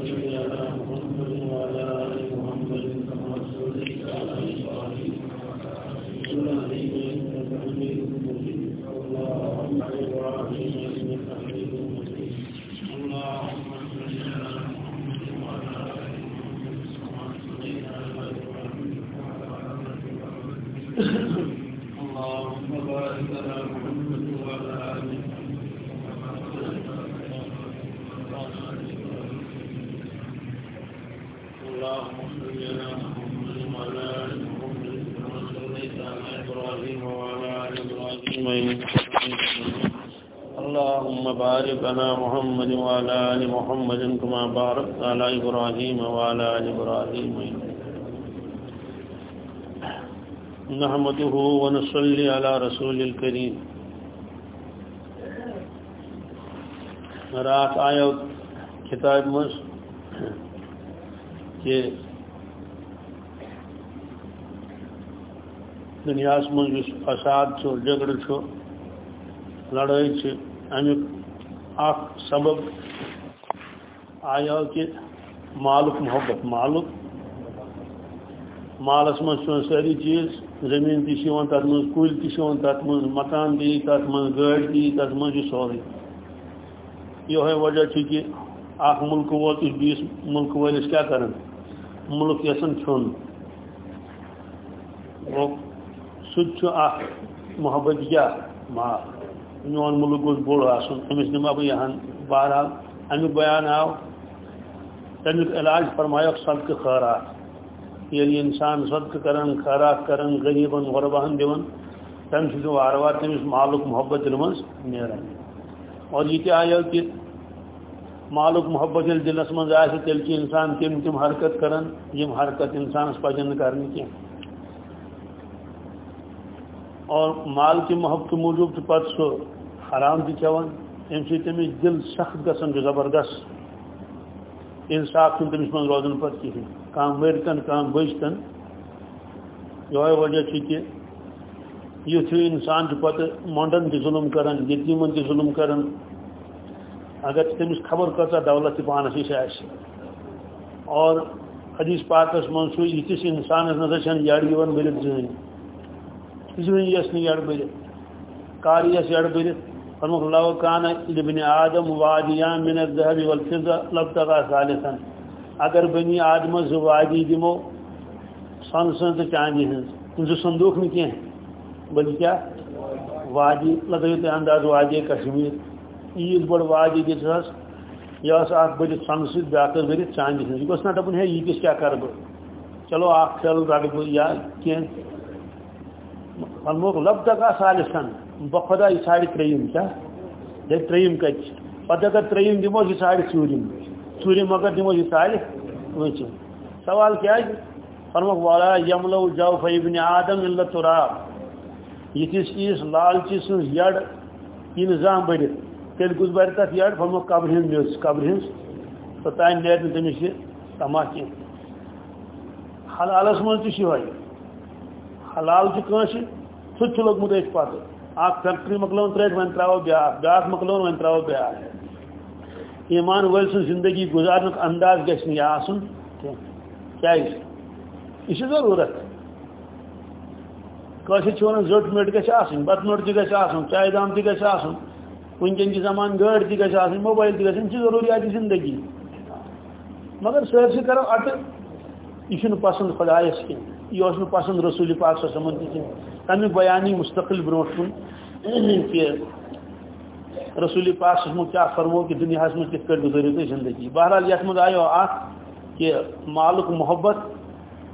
اللهم صل على محمد وعلى ال محمد كما صليت على ابراهيم وعلى ال ابراهيم انك حميد بارك باركت على إبراهيم وعلى آل إبراهيم. نحمده ونصلي على رسول الكريم. رات آیا کتاب مز کہ دنیا من فساد جگڑ لڑائی امیک اخ سبب آیا کہ مالک محبت، مالک. مالس من ساری چیز، زمین تیس تر من کل تیس تر من مکان دی تر من گاڑی دی تر من یہ سوری. یہ وجہ کہ اخ ملک ووت بیس ملک ولس کیا کرن؟ ملک یسن چھن سہ اخ محبت کیا؟ مال. میون ملک گوس بوڑ آسن امس نما بہ یہاں بہرحال امیک بیان آو تمیک علاج فرمایک صدقہ خیرات۔ یل انسان صدقہ کرن، خیرات کرن غریبن غربہن دون تم سہ وار وار تمس مالک محبت دل من نیران اور یہ تہ آیا کہ مالک محبت یل دلس من آہ تیل انسان تم تم حرکت کرن یم حرکت انسانس پزن کرنے کی اور مال کی محبت موجود پتہ سہ حرام تہ چوان ام تمس دل سخت گسان زبردست۔ انصاف چھ تمس من روزن پتہ کہین کم مرتن کم بچتن یہ وجہ کہ یتھ انسان پتہ مونڈن تہ ظلم کران یتیمن تہ ظلم کران اگر تمس خبر کچا دولت تہ پانس نش آس اور حدیث پاکس من سو یتس انسانس نظر چھن یڑ یوان بلت زین زین یس نہ یڑ بلت کار یس یڑ بلت فرمک لو کان لبن آدم وادیان من الذهب والفضه لبتغى ثالثا۔ اگر بنی آدم ز وادی دمو سن سن تو چاندی ہن ان سے صندوق میں کیا ہیں؟ بلکہ کیا؟ وادی لگے تے انداز وادی کشمیر۔ عید بڑ وادی دس یہ اس اخ بڑ سن س بیاکر بڑ چاندی ہن گوس نہ دپن ہے، یہ کس کیا کر بہ چلو اخ چل رڈ بہ یا کی فرمک لبتغى ثالثا۔ بخدا یہ ساڑی تریم کیا یہ تریم کت پتہ اگر تریم دمو یہ ساڑی ژورم ژورم اگر دمو یہ ساڑی وچ سوال کیا ہے فرمک والا یملو جو ابن آدم الا تراب یہ کس چیز لالچی سن یڑ یہ نظام بڑھ تیل کس بر تک یڑ فرمک قبر ہند میوس قبر ہند تو تین نیت تمس یہ تما کی حلالس من تہ حلال تہ سہ لوگمت ات پتہ اخ فیکٹری مکلون ترت ون تراو بیا بیا مکلون ون تراو بیا ایمان ول سن زندگی گزارن انداز گژھِ نہٕ یہِ آسُن کیٛازِ یہِ چھِ ضروٗرت۔ کٲشِر چھِ وَنان زٔٹ مٔٹ گژھِ آسٕنۍ بَتہٕ مٔٹ تہِ گژھِ آسُن چایہِ دام تہِ گژھِ آسُن وٕنکٮ۪ن کہِ زمانہٕ گٲڑۍ تہِ گژھِ آسٕنۍ موبایل تہِ گژھِ یِم چھِ زندگی۔ مگر سٲرسٕے کَرو اَٹہٕ یہ پسند خدایس کی۔ یہ پسند رسول پاک صلی اللہ علیہ تمیک بیانی مستقل بروٹ کن کہ رسول پاک صلی کیا فرمو کہ دنیا میں کت پہ گزارو تھی زندگی۔ بہرحال یت مز آو کہ مالک محبت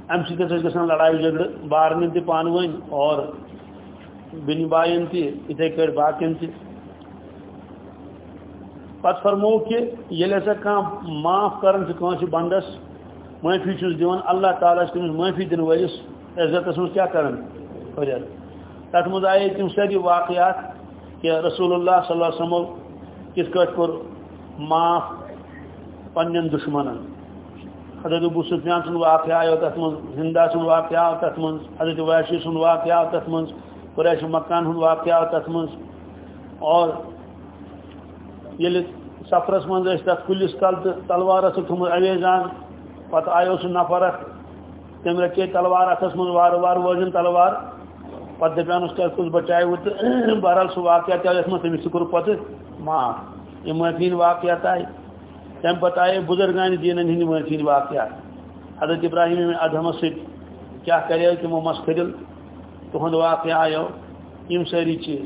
ام سی لڑائی جھگڑ بارن تہ پان ون اور بن بائن تہ اتھے کٹ باقین تہ پتہ فرمو کہ یل ہسا کھانا معاف کران سے بندس معافی چھ دان اللہ تعالیٰ تمس معافی دن ولس عزت من کیا کران فرید تک مز آئے تم ساری واقعات کہ رسول اللہ صلی اللہ علیہ وسلم کس کٹ کور معاف پنن دشمن حضرت ابو سفیان سن واقعہ آئے تت من سن واقعہ آو تت من حضرت ویشی سن واقعہ آو تت من قریش مکان ہن واقعہ آو تت من اور یل سفرس من تک کلس کل تو تلوار تھومت اویزان پتہ آو سہ نفر تم رکھے تلوار اتس من وار وار وجن تلوار پتہ دپانس کس بچائے تو بہرحال سہ واقعہ تہ یس من تمس تہ کور پتہ معاف یہ معافین واقعات آئے تم پتہ آئے بزرگان جی دینن ہند معافین واقعات حضرت ابراہیم ادہمس ست کیا کرے تمو مس کھدل تہند واقعہ آو یم ساری چیز۔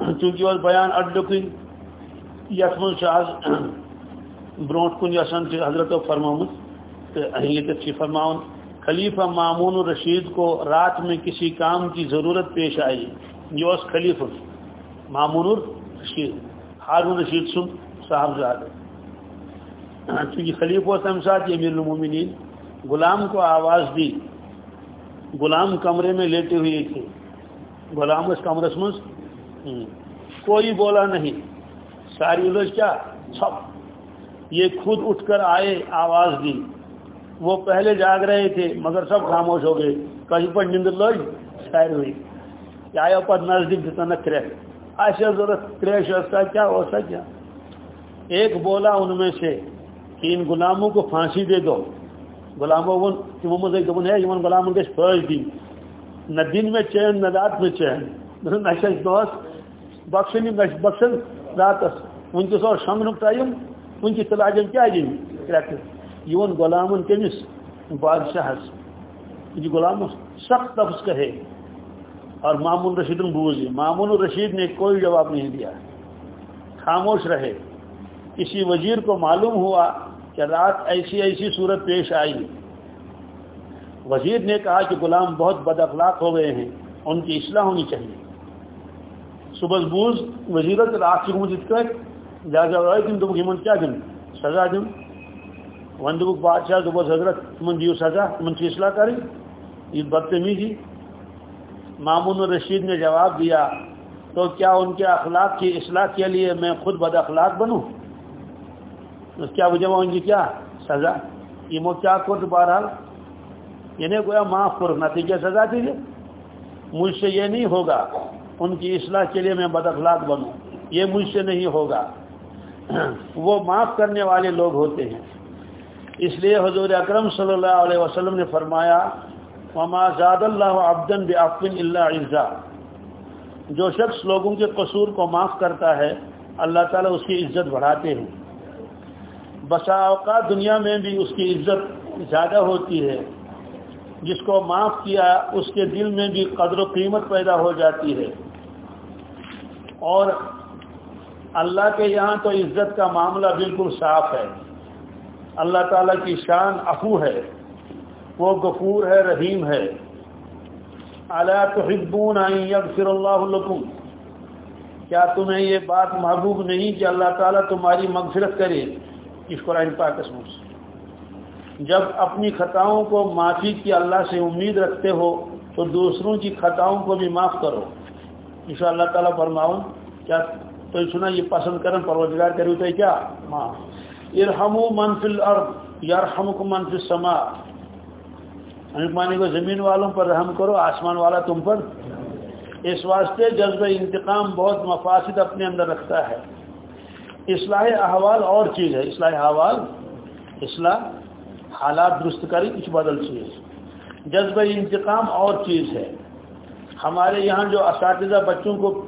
چونکہ بیان اڈکن یت من آز برو کن یسان حضرت فرموت تو یہ فرماؤن خلیفہ معمون الرشید کو رات میں کسی کام کی ضرورت پیش آئی۔ یہ اس خلیفہ معمون الرشید، ہارون رشید سن صاحبزاد چونکہ خلیفہ تم ساتھ یہ امیر المومنین، غلام کو آواز دی۔ غلام کمرے میں لیٹے ہوئے تھے۔ غلام اس کمرس مز کوئی بولا نہیں۔ ساری لوگ کیا؟ سب یہ خود اٹھ کر آئے، آواز دی۔ وہ پہلے جاگ رہے تھے، مگر سب خاموش ہو گئے۔ کہیں پر نند لوگ شاعر ہوئی۔ آیا پر نزدیک دیتا نہ کریک ایسا ضرورت کریش ہوتا کیا ہوتا کیا۔ ایک بولا ان میں سے کہ ان غلاموں کو پھانسی دے دو۔ غلاموں تمو مزے دن ہے ان غلاموں کے فوج دی۔ نہ دن میں چین، نہ رات میں چین۔ نہ دوست، بخشنی بخشن راتس ونکس اور شمن ٹائم ونکس تلاجن کیا دن کریکٹر یہ غلامن کمس بادشاہ یہ غلام سخت لفظ کہے اور مامون رشید بوز مامون الرشید نے کوئی جواب نہیں دیا. خاموش رہے. کسی وزیر کو معلوم ہوا کہ رات ایسی ایسی صورت پیش آئی. وزیر نے کہا کہ غلام بہت بد اخلاق ہو گئے ہیں. ان کی اصلاح ہونی چاہیے. صبح بوز وزیرت رات کی مجھے لہذا تم دب ہمن کیا دن سزا دن ون دب بادشاہ دبس حضرت تمن دیو سزا تمن کی اصلاح کریں۔ یہ بدتمیزی مامون الرشید نے جواب دیا، تو کیا ان کے اخلاق کی اصلاح کے لیے میں خود بد اخلاق بنوں؟ کیا وجہ ان کی کیا؟ سزا۔ یہ مو کیا کر بہرحال؟ یہ نہیں گویا معاف کرو، نتیجہ سزا دیجیے مجھ سے یہ نہیں ہوگا، ان کی اصلاح کے لیے میں بد اخلاق بنوں۔ یہ مجھ سے نہیں ہوگا۔ وہ معاف کرنے والے لوگ ہوتے ہیں۔ اس لیے حضور اکرم صلی اللہ علیہ وسلم نے فرمایا، وما زاد اللہ عبدن بفن اللہ عزا. جو شخص لوگوں کے قصور کو معاف کرتا ہے، اللہ تعالیٰ اس کی عزت بڑھاتے ہیں۔ بسا اوقات دنیا میں بھی اس کی عزت زیادہ ہوتی ہے۔ جس کو معاف کیا، اس کے دل میں بھی قدر و قیمت پیدا ہو جاتی ہے۔ اور اللہ کے یہاں تو عزت کا معاملہ بالکل صاف ہے۔ اللہ تعالیٰ کی شان افو ہے۔ وہ غفور ہے، رحیم ہے۔ اللہ تحبون یغفر اللہ لکم۔ کیا تمہیں یہ بات محبوب نہیں کہ اللہ تعالیٰ تمہاری مغفرت کرے؟ اس قرآن پاک اسم جب اپنی خطاؤں کو معافی کی اللہ سے امید رکھتے ہو، تو دوسروں کی خطاؤں کو بھی معاف کرو۔ ان شاء اللہ تعالیٰ فرماؤں، کیا تو سنا، یہ پسند کرن پروزگار کرو تو کیا؟ ماں ارحمو منفی الارض، یرحمکم منفی السماء۔ یعنی مانے کو زمین والوں پر رحم کرو، آسمان والا تم پر۔ اس واسطے جذبہ انتقام بہت مفاصد اپنے اندر رکھتا ہے۔ اصلاح احوال اور چیز ہے۔ اصلاح احوال، اصلاح حالات درست کری، کچھ بدل چیز۔ جذبہ انتقام اور چیز ہے۔ ہمارے یہاں جو اساتذہ بچوں کو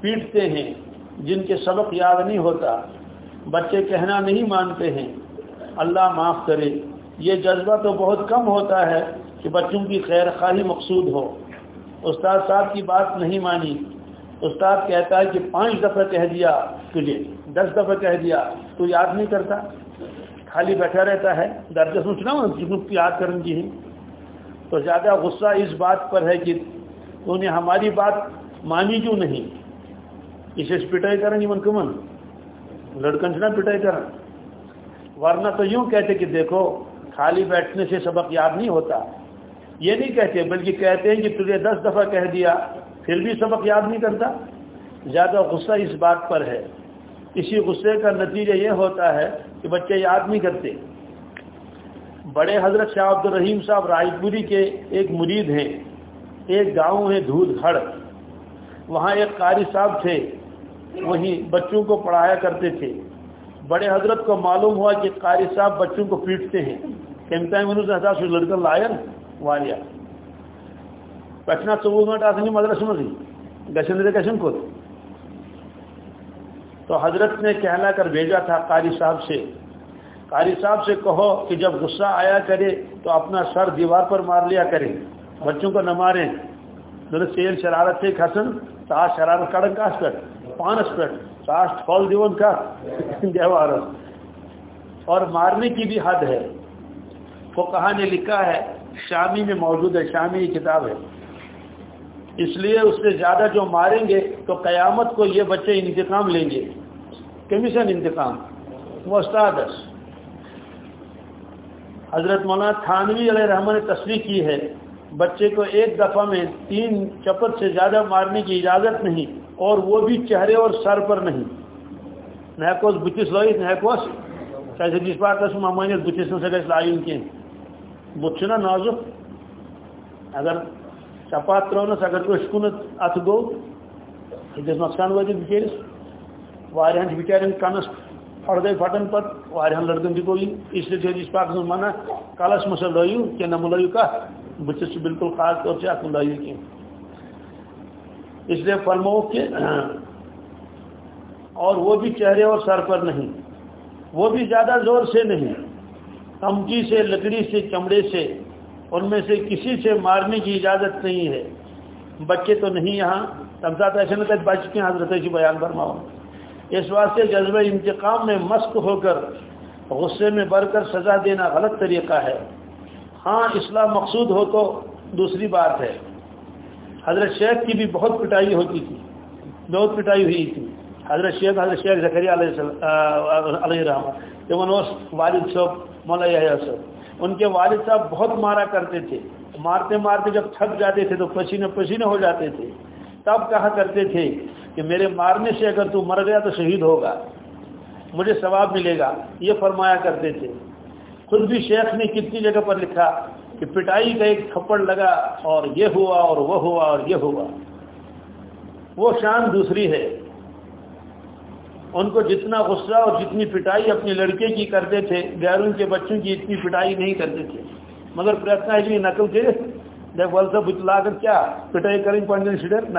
پیٹتے ہیں جن کے سبق یاد نہیں ہوتا، بچے کہنا نہیں مانتے ہیں۔ اللہ معاف کرے۔ یہ جذبہ تو بہت کم ہوتا ہے کہ بچوں کی خیر خواہی مقصود ہو۔ استاد صاحب کی بات نہیں مانی۔ استاد کہتا ہے کہ پانچ دفعہ کہہ دیا تجھے، دس دفعہ کہہ دیا۔ تو یاد نہیں کرتا؟ خالی بیٹھا رہتا ہے درد سوچنا ہوں یاد کریں گی تو زیادہ غصہ اس بات پر ہے کہ تو نے ہماری بات مانی کیوں نہیں؟ اسے پٹائی کریں گی کمن لڑکن سے نہ پٹائی کریں۔ ورنہ تو یوں کہتے کہ دیکھو، خالی بیٹھنے سے سبق یاد نہیں ہوتا۔ یہ نہیں کہتے، بلکہ کہتے ہیں کہ تجھے دس دفعہ کہہ دیا، پھر بھی سبق یاد نہیں کرتا۔ زیادہ غصہ اس بات پر ہے۔ اسی غصے کا نتیجہ یہ ہوتا ہے کہ بچے یاد نہیں کرتے۔ بڑے حضرت شاہ عبد الرحیم صاحب رائے پوری کے ایک مرید ہیں۔ ایک گاؤں ہے دھود کھڑ وہاں ایک قاری صاحب تھے۔ وہیں بچوں کو پڑھایا کرتے تھے۔ بڑے حضرت کو معلوم ہوا کہ قاری صاحب بچوں کو پیٹتے ہیں۔ کم لائن وایا پٹنا چوہ گنٹ آسان مدرسہ مزے گھن گھن کت تو حضرت نے کہلا کر بھیجا تھا قاری صاحب سے۔ قاری صاحب سے کہو کہ جب غصہ آیا کرے تو اپنا سر دیوار پر مار لیا کرے۔ بچوں کو نہ ماریں سیل شرارت سے کھسن، تاش شرارت کڑن کس پانس پہ تاش پھل دیون کا۔ دیوار اور مارنے کی بھی حد ہے۔ وہ کہاں نے لکھا ہے، شامی میں موجود ہے، شامی کتاب ہے۔ اس لیے اس سے زیادہ جو ماریں گے تو قیامت کو یہ بچے انتقام لیں گے۔ کمیشن انتقام۔ وہ حضرت مولانا تھانوی علیہ رحمٰ نے تصریح کی ہے۔ بچے کو ایک دفعہ میں تین چپت سے زیادہ مارنے کی اجازت نہیں اور وہ بھی چہرے اور سر پر نہیں۔ نہکوس بتس لائت نہکوس۔ کیسے جس بات اس ممانیت بتس نہ گھس لائن کی بت نا نازک۔ اگر چپات ترونس اگر أچھ کُنتھ اتھ گو یہ نقصان وٲتِتھ جی بِچٲرِس واریاہن چھِ کنس پھڑدے پھٹن پت واریاہن لڑکن تہِ گوٚو اس لیے حدیث پاک سٕنٛز منع کلس مسا لٲیِو کینٛہہ نہ ملٲیِو کتھ بٕتھِس چھُ بالکل خاص طور سے اتھ ملٲیِو کینٛہہ اس لیے فرمو کہ، اور وہ بھی چہرے اور سر پر نہیں، وہ بھی زیادہ زور سے نہیں کمکی سے، لکڑی سے، چمڑے سے، ان میں سے کسی سے مارنے کی اجازت نہیں ہے۔ بچے تو نہیں یہاں تمسات ایسے نہ بچ کے حضرت جی بیان فرماؤ اس واسطے جذبہ انتقام میں مست ہو کر غصے میں بڑھ کر سزا دینا غلط طریقہ ہے۔ ہاں اصلاح مقصود ہو تو دوسری بات ہے۔ حضرت شیخ کی بھی بہت پٹائی ہوتی تھی، بہت پٹائی ہوئی تھی۔ حضرت شیخ حضرت شیخ زکری علیہ رحمٰ تمن والد صاحب مولا صاحب، ان کے والد صاحب بہت مارا کرتے تھے۔ مارتے مارتے جب تھک جاتے تھے تو پسینے پسینے ہو جاتے تھے۔ تب کہا کرتے تھے کہ میرے مارنے سے اگر تو مر گیا تو شہید ہوگا، مجھے ثواب ملے گا، یہ فرمایا کرتے تھے۔ خود بھی شیخ نے کتنی جگہ پر لکھا کہ پٹائی کا ایک تھپڑ لگا اور یہ ہوا اور وہ ہوا اور یہ ہوا۔ وہ شان دوسری ہے۔ ان کو جتنا غصہ اور جتنی پٹائی اپنے لڑکے کی کرتے تھے غیروں کے بچوں کی اتنی پٹائی نہیں کرتے تھے۔ مگر پرتنا ہے نقل کے دیکھ بول سا بت لاگت کیا؟ پٹائی کریں پنجن شڈر نہ۔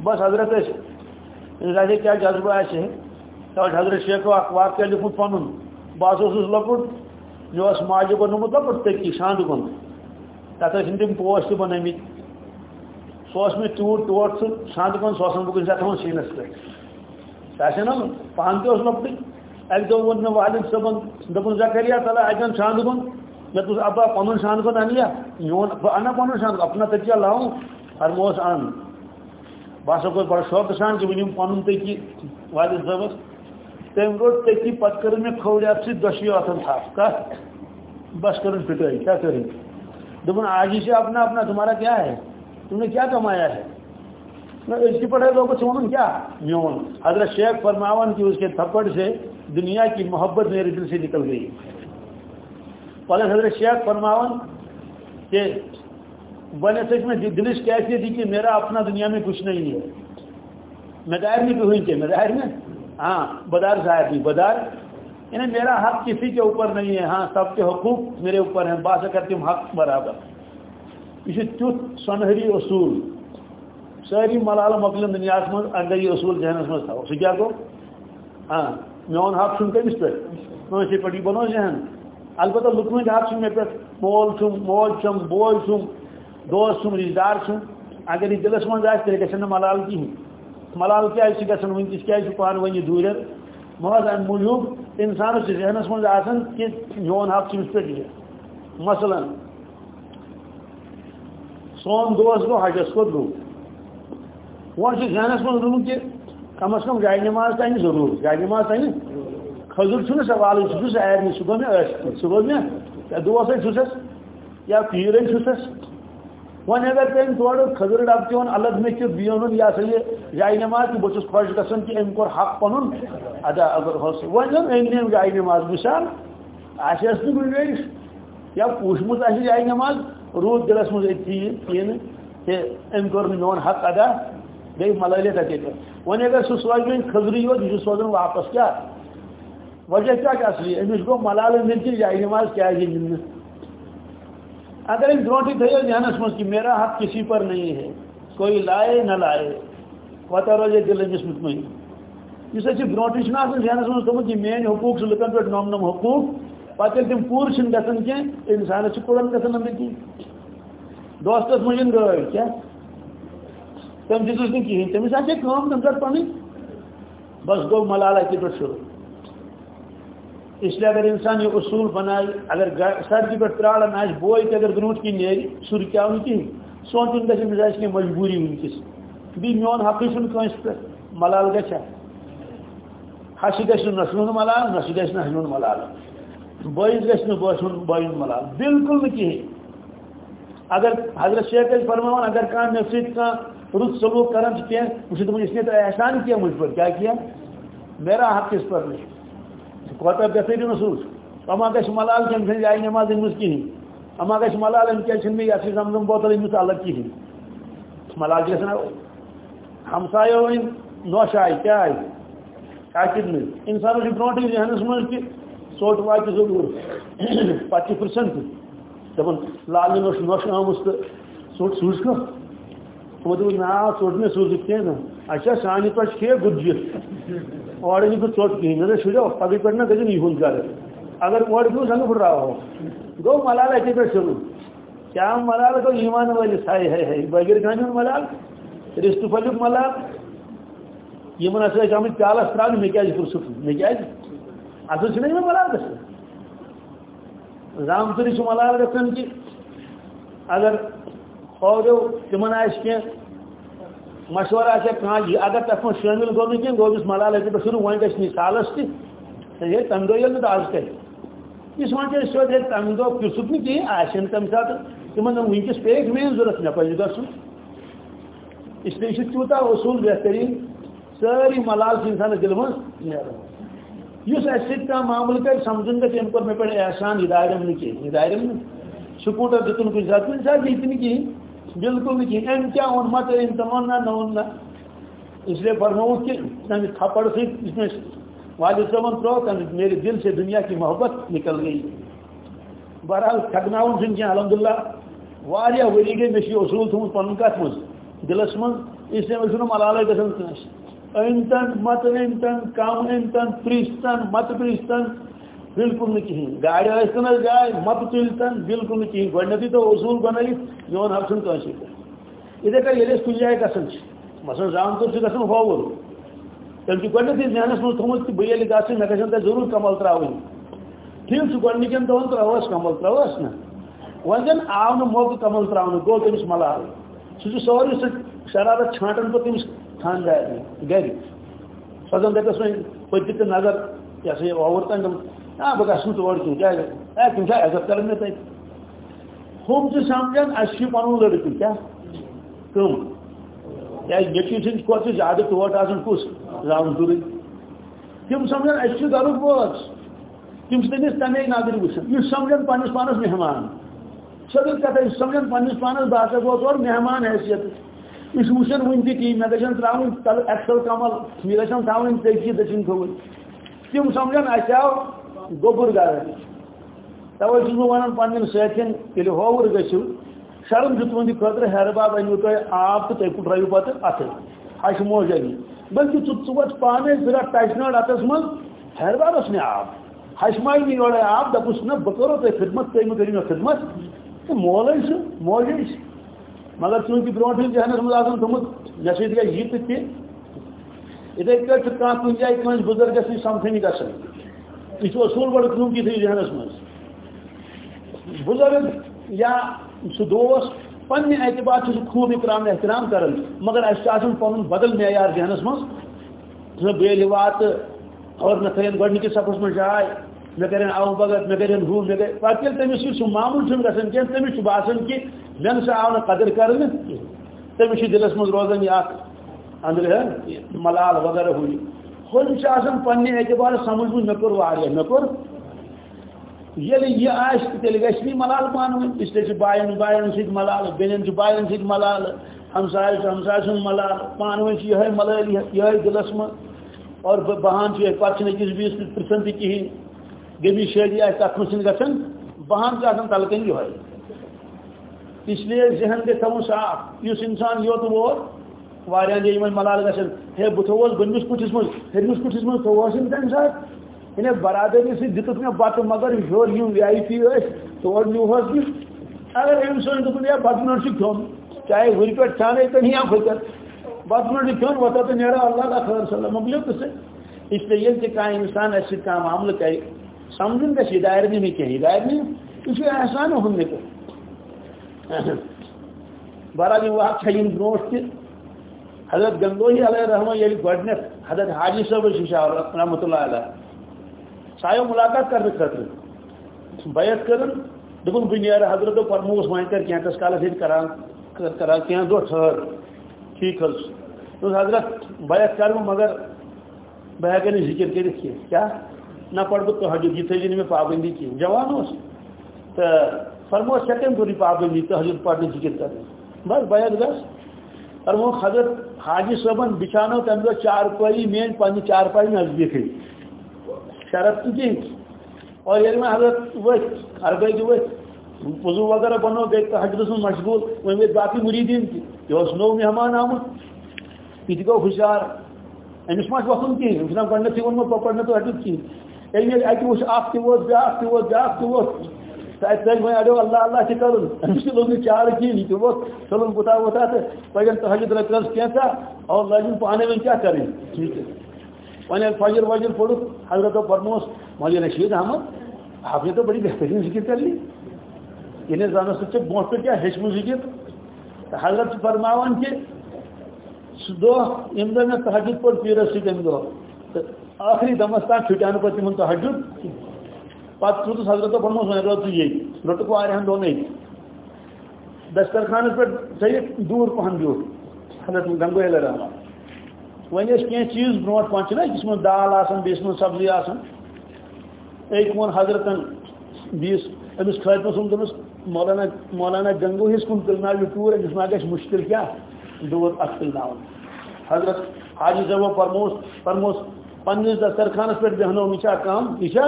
بس حضرت کیا جذبہ آسے تو حضرت شیخ واقعہ لکھت پن بہت لکٹ جو اس ماجہ بنوت لکٹ تکی شاند کن تک تم پوش تہ بن سہ میں تیوٹ ٹوٹ سہ شاند کن سہ بہت تھوان سینس پہ سہ نا پان تہ لکٹ اک دہ وون مے والد صبن دپن زکریا تعالیٰ اتن شاند کن میں تو ابا پن شاند کن انیا میون بہ انا پن شاند اپنا تکیا لاؤں۔ فرموس ان بہت گوس بڑا شوق سان کہ ونم پن تکی والد صبس تم روٹ تکی پتہ کر میں کھوڑیات سے دشیو اتن تھاپ. کت بس کرن پٹائی کیا کریں؟ دپن آج ہی سے اپنا اپنا تمہارا کیا ہے؟ تم نے کیا کمایا ہے؟ اس کی پڑھائی لوگوں سے ونن کیا؟ میون حضرت شیخ فرماون کی اس کے تھپڑ سے دنیا کی محبت میرے دل سے نکل گئی. پہلے حضرت شیخ فرماون کہ بنے سچ میں دلش کیسی تھی کہ میرا اپنا دنیا میں کچھ نہیں ہے۔ میں دائر نہیں ہوئی کہ میں میں؟ ہاں بدار صاحب نہیں، بدار۔ یعنی میرا حق کسی کے اوپر نہیں ہے۔ ہاں سب کے حقوق میرے اوپر ہیں۔ بات کرتے ہوں حق برابر۔ یہ تیت سنہری اصول ساری ملال مکلن دنیا من اگر یہ اصول ذہنس من تھا۔ سہ کیا گو ہاں میون حق چھ کمس پہ کٲنسے پہ یہ بنو ذہن۔ البتہ لکمن حق چھ مے پہ مول چھم مول چھم بوے چھم دوست چھم رشتہ دار چھم اگر یہ دلس من تیل گھن ملال کہین ملال کیا گھن ونکس کیا پان ون دور مگر ام موجود انسانس ذہنس من آسان کہ میون حق چمس پہ یہ مثلا سون دوست گو حجس کت گو وہ ذہنس من روم کہ کم از کم جائے نماز تین ضرور۔ جائے نماز تین کھزر چھو سوال سہ سارے سہ گو مے سہ گو مے دوست چھس یا پیر چھس ون اگر تم تور کھزر ڈب تہ الگ مچت بیون یہ سا یہ جائے نماز تو بہت خوش گھن کہ ام کور حق پن ادا اگر حس ون ام جائے نماز مثال آس گنجائش یا پوچھمت آ جائے نماز روز دلس مز اتھی کہ ام کور میون حق ادا گئی ملالت اتنے پہ اگر سہ سوزِ خزری یوت یہ سوزن واپس کیا وجہ کیا کیا اصلی امس گو ملالہ ملتی جائے نماز کیا جی اگر اس برونٹی تھے ذہنس مز کہ میرا حق کسی پر نہیں ہے۔ کوئی لائے نہ لائے۔ پتہ روزے دل امس مطمئن اس برونٹی ذہنس مز تھوت کہ میان حقوق سے لکن پہ نم نم حقوق۔ پتہ تم پور گھن کی انسانس کڑن گھن اندر کی۔ دوستس مجھے گاڑی کیا؟ تم دس کہین تمس آ کم تم پن بس گو ملال اتنے پہ شروع۔ اس لیے اگر انسان یہ اصول بنائے، اگر سڑکہ پہ ترالان آس بوے تہ اگر برو کن نیری، سر کیا کہین سونچن گھر مجھے کی مجبوری ونکس بی میون حق چھ کنس پہ ملال گھا ہش گھ نسل ملال نش گھ نہن ملال۔ بٲیِس گژھِ نہٕ باسُن ملال۔ بالکل نہٕ اگر حضرت شیخ ٲسۍ اگر کانٛہہ مےٚ سۭتۍ کانٛہہ رُت سلوک کران چھِ کینٛہہ بہٕ چھُس دَپان اس نے تو احسان کیا مجھ پر۔ کیا کیا؟ میرا حق کس پر نہیں۔ کوتاہ بہتری محسوس اما گژھِ ملال کہِ أمۍ سٕنٛزِ آیہِ نٮ۪ماز أنۍمٕژ کِہیٖنۍ اما گژھِ ملال أمۍ کیٛازِ چھِنہٕ مےٚ یَتھ زمزم بوتل أنۍمٕژ الگ کِہیٖنۍ ملال چھِ گژھان ہمسایو أنۍ نۄش آیہِ کیٛاہ آیہِ کاکِد نہٕ اِنسانَس چھُ برونٛٹھٕے ذہنَس منٛز کہِ ژوٚٹ واتہِ ضروٗر پَتہٕ چھِ پِرٛژھان تہِ دَپان لالنہِ نۄش نۄش آمٕژ تہٕ ژوٚٹ سوٗزکھٕ نا ژوٚٹ اچھا سانہِ پٮ۪ٹھ کھے اورٕ نہٕ بہٕ ژوٚٹ کِہیٖنۍ نہ شُرٮ۪و پَگہٕے پٮ۪ٹھ نہ گژھن یِہُنٛد گرٕ اگر اورٕ گوٚو زنٛگہٕ پھٕٹراوہو گوٚو ملال اَتے پٮ۪ٹھ شروٗع کیٛاہ ملال گوٚو ایٖمان وٲلِس ہاے ہاے ہاے بٲگِر خانہِ ملال رِستہٕ پھٔلیُک ملال۔ یِمن ہسا ٲسۍ آمٕتۍ پیالس ترٛاونہٕ مےٚ کیٛازِ پھٕر مےٚ کیٛازِ اصل چھُنہ یِمن ملال گژھان رام تُری چھُ ملال گژھان کہِ اگر کھوریو تمن آسہِ کینٛہہ مشورٕ آسہِ کانٛہہ یہِ اگر تتھ منٛز شٲمِل گوٚو نہٕ کینٛہہ ملال اَتہِ پٮ۪ٹھ شروٗع وۄنۍ سالس تہِ ہے تمہِ دۄہ ییٚلہِ نہٕ آز کرِ یُس وۄنۍ چھِ سیوٚد ہے تمہِ دۄہ پرٛژھُکھ نہٕ کِہیٖنۍ آسہِ نہٕ تمہِ ساتہٕ تِمن دوٚپ وٕنکٮ۪س پیٚیہِ میٲنۍ ضوٚرتھ مےٚ پَزِ گژھُن اسلیے چھُ تیوٗتاہ اصوٗل ملال چھِ اِنسانس دِلہِ منٛز نیران اس سۭتۍ معاملہ کر سمجھن گژھِ أمۍ کوٚر مےٚ پٮ۪ٹھ احسان یہِ دارٮ۪م نہٕ کینٛہہ یہِ دارٮ۪م نہٕ سکوٗٹر دِتُن کُنہِ ساتہٕ بالکل نہٕ کِہیٖنۍ أمۍ کیٛاہ اوٚن مت أمۍ تہِ نہ نہ ووٚن نہ اسلیے فرمووُکھ کہِ یعنی تھپڑ سۭتۍ یُس مےٚ والد صٲبن ترٛوو تَمہِ یعنی میرے دل سے دُنیا کی محبت نکل گئی۔ بہرحال ٹھگناوُن چھُنہٕ کینٛہہ الحمدللہ۔ واریاہ ؤری گٔے مےٚ چھُ یہِ اصوٗل تھوٚمُت پنُن کتھ منٛز دِلس منٛز اسلیے مےٚ ملالے گژھان کٲنٛسہِ أنتن مت أنتن کم أنتن پرٛژھتن مت پرٛژھتن بالکل نہٕ کِہیٖنۍ گاڑِ ٲسۍتن حظ جاے مت تُلتن بالکل نہٕ کِہیٖنۍ گۄڈنیٚتھٕے تو اصوٗل بنٲیِتھ میون حق چھُنہٕ کٲنٛسے پٮ۪ٹھ یِتھے کٔنۍ ییٚلہِ أسۍ کُنہِ جایہِ گژھان چھِ۔ مثلاً زامتُر چھُ گژھان ہووُر تیٚلہِ چھُ گۄڈنیٚتھٕے ذہنس منٛز تھوٚمُت کہِ بہٕ ییٚلہِ گژھٕ مےٚ گژھن تتہِ ضروٗر کمل ترٛاوٕنۍ ٹھیٖک چھُ گۄڈنِکٮ۪ن دۄہن ترٛاوہوس کمل ترٛاوہوس نہ وۄنۍ زن آو نہٕ موقعہٕ کمل ترٛاونہٕ گوٚو تٔمِس ملال سُہ چھُ سورُے سُہ شرارت چھانٹان پتہٕ تٔمِس خاندارنہِ گرِ سوزان دپس وۄنۍ پٔتہِ تہِ نظر یہ سا یہ اوور تام آ بہٕ گژھٕ نہٕ تور کینٛہہ کیٛازِ اے تِم چھا عزت کران مےٚ تتہِ ہُم چھِ سمجھان اَسہِ چھُ پنُن لڑکہٕ کیٛاہ کٕم کیٛازِ نیٚچوۍ سٕنٛدۍ کھۄتہٕ چھِ زیادٕ ٹوٹھ آسان کُس رامدُرٕے تِم سمجھان اَسہِ چھُ گرُک بٲژ تِم چھِ تٔمِس تمے نظرِ وٕچھان یہِ سمجھان پننِس پانس مہمان سیٚودُے کتھا یہِ چھُ سمجھان پننِس پانس بہٕ ہسا گوٚو تور مہمان حیثیت یہ وچان ون تہ کہین مے گھن تر ایکسل کمل یہ گھن تھوڑی ژی دچن کھوور تم سمجھان اس آو گوبر گھر توے چھس بہ ونان پنن ہوور گژھِو شرم دیُت تُہنٛدِ خٲطرٕ ہیرٕ باب أنِو تۄہہِ آب تہٕ تُہۍ پھٕٹرٲیِو پتہٕ اَتھٕ ہش موجٲنی بلکہ ژٕ پانے ضرورت ٹچنٲڑ اَتَس منٛز ہیرٕ بابس نہِ آب ہش ماے نہٕ یورے آب نہ بہٕ کرو تۄہہِ خدمت تُہۍ مہٕ کٔرِو خدمت تہٕ مولے چھُ مگر چونکہ برو ذہنس مزہ تھوت مے سی گئی یہ تھی۔ اتھے کن جائیں کنس بزرگس نش سمکھنی گھن یہ اصول بڑھ چونکہ تھی ذہنس مز بزرگ یا سہ دوست پنہ اعتبار سے خوب اکرام احترام کران مگر اس پن بدل معیار ذہنس مز بیل وات اور نہ تھین گۄڈنِکِس صفس منٛز جاے مےٚ کَرن اَو بغت مےٚ کَرن ہُہ مےٚ کَرِ پَتہٕ ییٚلہِ تٔمِس یہِ سُہ معاموٗل چھُنہٕ گژھان کینٛہہ تٔمِس چھُ باسان کہِ مےٚ نسا آو نہٕ قدر کرنہٕ تٔمِس چھُ دِلس منٛز روزان یہِ اکھ أنٛدرٕ ملال وغیرہ ہُہ ہُم چھِ آسان اعتبار سمجھمُت مےٚ کوٚر واریاہ مےٚ کوٚر ییٚلہِ یہِ گژھِ ملال پانہٕ ؤنۍ اس لیے باین باین سۭتۍ ملالہٕ بیٚنٮ۪ن چھِ باین سۭتۍ ملالہٕ ہمسائے ہمسائے سن ملال پان یہ ملالی یہ دلس من اور بہان پتہ أکس بیس پرژھان تہ کہین گمی شادی آہ تک من گھن بہان آسان تلکن یہ اس لیے ذہن گے تھو صاف اس انسان یوت ووت واریاہ جی ملال گھن ہے بہ تھوس بنمس کٹھس من ہرمس کٹھس من تھوس تمہ سات یعنی برادری سی دتک مے بتہ مگر ہور یم وی آئی پی تور نیوہس اگر أمۍ سُنٛد دوٚپُن یا بتہٕ منٛڈ چھُ کھیوٚن چاہے وُرِ پٮ۪ٹھ چھانے تہٕ یا پھٕکر بتہٕ منٛڈ چھُ کھیوٚن وۄتھا تہٕ نیرا اللہ کا خیر صلی مۄکلیو قصہٕ اس لیے ییٚلہِ تہِ کانٛہہ اِنسان اَسہِ سۭتۍ کانٛہہ معاملہٕ کرِ گژھِ ہدایت نہٕ کینٛہہ ہدایت نہٕ یہِ چھُ احسان ہُنٛد نہٕ بہرحال یہِ جی واقع چھےٚ یِم برونٛٹھ تہِ حضرت گنگوہی علیہ رحمٰ ییٚلہِ یعنی گۄڈنیٚتھ حضرت حاجی صٲب ٲسۍ شاہ رحمۃ اللہ علیہ۔ سُہ آیو مُلاقات کرنہٕ خٲطرٕ بیت کٔرٕن دپن بہ نیر حضرت فرموس وین کر کینتس کالس یہ کران کران کین دو ٹھہر ٹھیک حظ تو حضرت بیعت کر مگر بہ ہیکہ نہیں ذکر کرت کی کیا؟ نہ پڑھ بہ تہجد یہ تھی میں پابندی کی۔ جوان اس۔ تو فرموس سکن پوری پابندی، تہجد پڑھنے ذکر کر بس بیعت گس فرمو حضرت حاجی صاحبن بچھانو تم دو چار پائی مین پنہ چار پائی نزدیک شرط تو کی اور یل میں حضرت وقت اربے کی وقت وضو وغیرہ بنو گئی تو حجرس میں مشغول وہ میرے باقی مریدین تھی یہ اس نو مہمان آمد. یہ گو خوشار یعنی امس ما وقت کہین امس نا گۄڈنیتھٕے ووٚنمُت بہٕ پرنہٕ تو حجر کہین ییٚلہِ یعنی مےٚ اَکہِ وٕچھ اکھ تہِ ووت بیٛاکھ تہِ ووت بیٛاکھ تہِ ووت تَتہِ تَتہِ وۄنۍ اَڑیو اللہ اللہ تہِ کَرُن أمِس تہِ لوٚگ نہٕ چارٕ کِہیٖنۍ یہِ تہِ ووت ژھٕنُن بُتھا تہجد رٔٹنَس کینٛژھا اور لٲجِن پانَے وۄنۍ کیٛاہ کَرٕنۍ ٹھیٖک وۄنۍ ییٚلہِ فجر وجر پوٚرُکھ حضرتو پرنوس مولوی رشیٖد احمد، آپ نے تو بڑی بہترین ذکر کر لی۔ انہیں زانو سچے بونٹ پہ کیا حشم ذکر؟ حضرت فرماون کہ دو یم دہ میں تحجد پور پیرس سی تم دو آخری دمستان چھٹان پہ تمن تحجد پتہ سوتس حضرت فرمو سن روت یہ رٹک واریاہن دون دسترخانس پہ صحیح دور پہن بیوٹ حضرت گنگو علیہ رحمان ون کی چیز برونٹ پہنچ نا، جس میں دال آسان بیس میں سبزی آسان ایک وون حضرت بیس امس خاتمہ سم دمس مولانا مولانا گنگو ہس کن تلنا ٹور امس ما گھس مشکل کیا؟ دور ات تلنا حضرت حاجی صاحب فرموس فرموس پنس دسترخانس پہ بہنو مچا کام یہ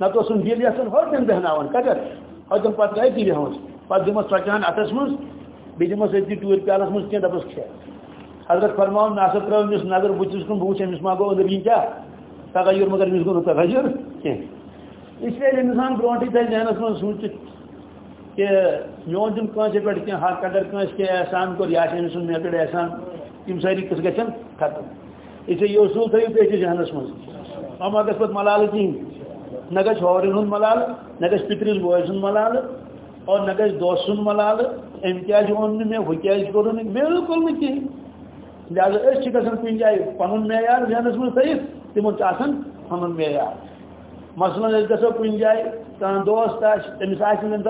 نت سم دل یسن ہر دن بہناون کتر ہتم پتہ گئی تی بہوس پتہ دمس ژۄچان اتس مز بیٚیہِ دِمس أتی ٹوٗرۍ پیالس منٛز کینٛہہ دَپس کھےٚ حضرت فرماوُن مےٚ ہسا ترٛٲو أمِس نظر بٕتھِس کُن بہٕ وٕچھ ما گوٚو أنٛدرۍ کِنۍ کیٛاہ تغیر مگر أمِس گوٚو نہٕ تغیر کینٛہہ اس لیے انسان برونٹھٕے تھاوِ ذہنس منٛز سوٗنٛچِتھ کہ میون تم کنسے پہ کی حق اگر کنس کی احسان کور یا أمۍ سُنٛد مےٚ احسان تِم سٲری قٕصہٕ گژھن ختم اسے یہ اصوٗل تھٲیِو پیٹہِ ذہنس منٛز یِم ما گژھِ پَتہٕ ملالہٕ نہ گژھِ ہورِ ہُنٛد نہ گژھِ پِترِس بوے سُنٛد ملالہٕ اور نہ گژھِ دوس سُنٛد ملالہٕ أمۍ کیٛازِ اوٚن نہٕ مےٚ ہُہ بالکل نہٕ کِہیٖنۍ لہذا أسۍ چھِ گژھان کُنہِ جایہِ پَنُن معیار ذہنس منٛز تھٲیِتھ تِمن چھُ معیار۔ مثلاً أسۍ گژھو کُنہِ جایہِ کانٛہہ دوست آسہِ تٔمِس آسہِ نہٕ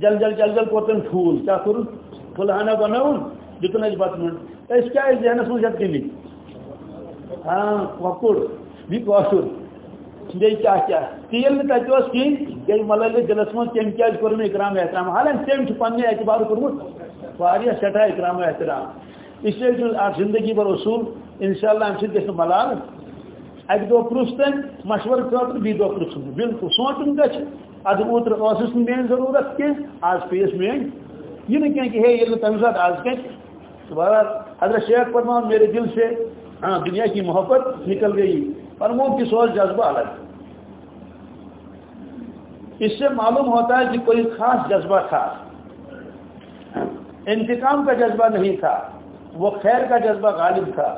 جل جل جل جل کوٚر تٔمۍ ٹھوٗل کیٛاہ کوٚرُن فُلہانہ بَنٲوُن دیُتُن اَسہِ بَتہٕ منٛز أسۍ کیٛاہ ٲسۍ ذہنَس منٛز ہاں کۄکُر بیٚیہِ کٲشُر بیٚیہِ کیٛاہ کیٛاہ تیٖل نہٕ تَتہِ اوس کِہیٖنۍ بیٚیہِ ملٲلہِ دِلَس منٛز تٔمۍ کیٛازِ احترام حالانکہِ تٔمۍ چھُ پنٛنہِ اعتبار کوٚرمُت واریاہ سٮ۪ٹھاہ اِکرام احترام اِسلیے چھُ زندگی بھر اصوٗل اِنشاء اللہ اَمہِ سۭتۍ گژھِ نہٕ ملال اکہ دہ پرٛژھ تٔمۍ مشورٕ خٲطرٕ بیٚیہِ دۄہ پرٛژھُن بالکل سونٛچُن گژھِ ادٕ اوترٕ ٲسٕس نہٕ میٲنۍ ضروٗرت کینٛہہ آز پیٚیَس یہ نہیں کہیں کہ ہے یہ تمہیں ساتھ آج کے بہرحال حضرت شیخ فرمان میرے دل سے ہاں دنیا کی محبت نکل گئی کی سوچ جذبہ الگ اس سے معلوم ہوتا ہے کہ کوئی خاص جذبہ تھا۔ انتقام کا جذبہ نہیں تھا، وہ خیر کا جذبہ غالب تھا۔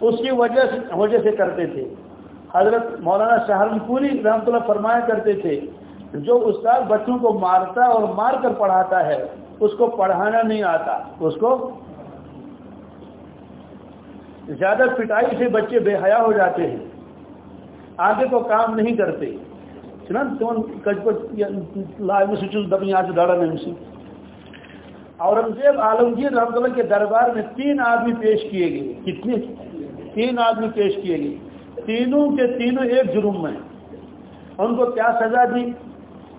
اس کی وجہ سے وجہ سے کرتے تھے۔ حضرت مولانا سہارنپوری رحمۃ اللہ فرمایا کرتے تھے، جو استاد بچوں کو مارتا اور مار کر پڑھاتا ہے، اس کو پڑھانا نہیں آتا، اس کو زیادہ پٹائی سے بچے بے حیا ہو جاتے ہیں۔ آگے تو کام نہیں کرتے۔ اورنگزیب عالمگیر رحمۃ اللہ کے دربار میں تین آدمی پیش کیے گئے۔ کتنے؟ تین آدمی پیش کیے گئے۔ تینوں کے تینوں ایک جرم میں۔ ان کو کیا سزا دی؟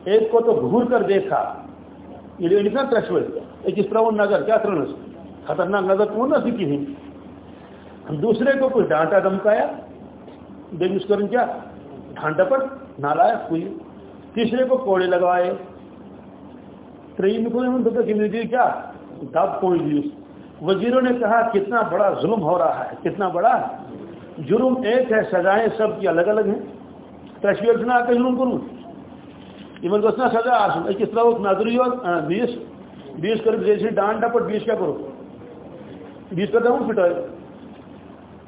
ایک کو تو گھور کر دیکھا۔ یہ دوسرے کو کوئی ڈانٹا دمکایا بے مسکرن کیا؟ ڈھانٹا پر نالایا کوئی تیسرے کو کوڑے لگوائے۔ ترین کو کیا؟ دب کوئی دیوس وزیروں نے کہا، کتنا بڑا ظلم ہو رہا ہے، کتنا بڑا جرم۔ ایک ہے، سزائیں سب کی الگ الگ ہیں۔ تشویر سنا کے ظلم کروں ایون کو اتنا سزا، آسم کس طرح وہ نادری اور بیس۔ بیس کرو، جیسے ڈانٹا پر بیس کیا کرو؟ بیس کر دوں پٹوئے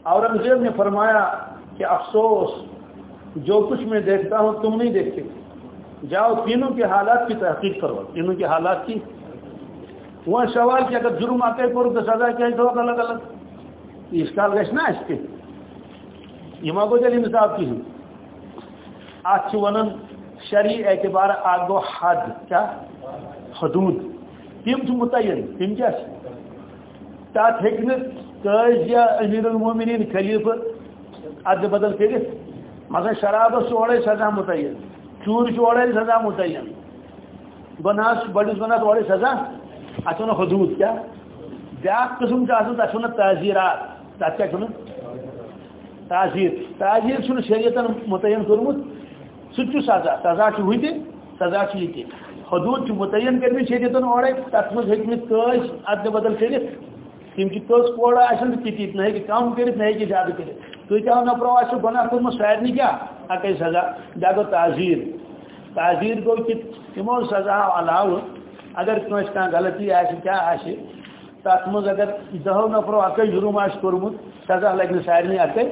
اورنگزیب نے فرمایا کہ افسوس، جو کچھ میں دیکھتا ہوں تم نہیں دیکھتے۔ جاؤ، تینوں کے حالات کی تحقیق کرو۔ تینوں کے حالات کی؟ وہ سوال کہ اگر جرم آتے کرو تو سزا کیا تو الگ الگ۔ اس کا گشنا اس کے؟ یہ ماں کو جلیم صاحب کی آج ونن شری اعتبار آگو حد، کیا؟ حدود۔ تم متعین تم کیا تک قاضی امیر المومنین خلیفہ اَدٕ بدل کر مگر شرابَس چھُ اورَے سزا متعین چور اورَے سزا متعین گناس بڑس گناس اورَے سزا اتنا تعزیٖرات کیا کیٛاہ قسم تک تعزیٖر تک چھُنہٕ تعزیر مُتعین شریعتن سُہ کورمت چھُ سزا سزا ہوتی سزا یہ حدود متعین کرم شریعتن اوڑے تک مجھ ہوں قاض اد بدل کر تم کی تس کورا تیت تتی نہ کم کرت نہ ہی زیادہ کرت۔ تھی تہ نپرو اچھا گناہ کورمت سارے کیا؟ اکی سزا۔ بہ گو تعزیر تعزیر گو تمو سزا علاوہ اگر کنس کھانا غلطی آپ کیا آ تر مز اگر دہو نفرو اکی جرم آس کورمت سزا لگ سارے اکی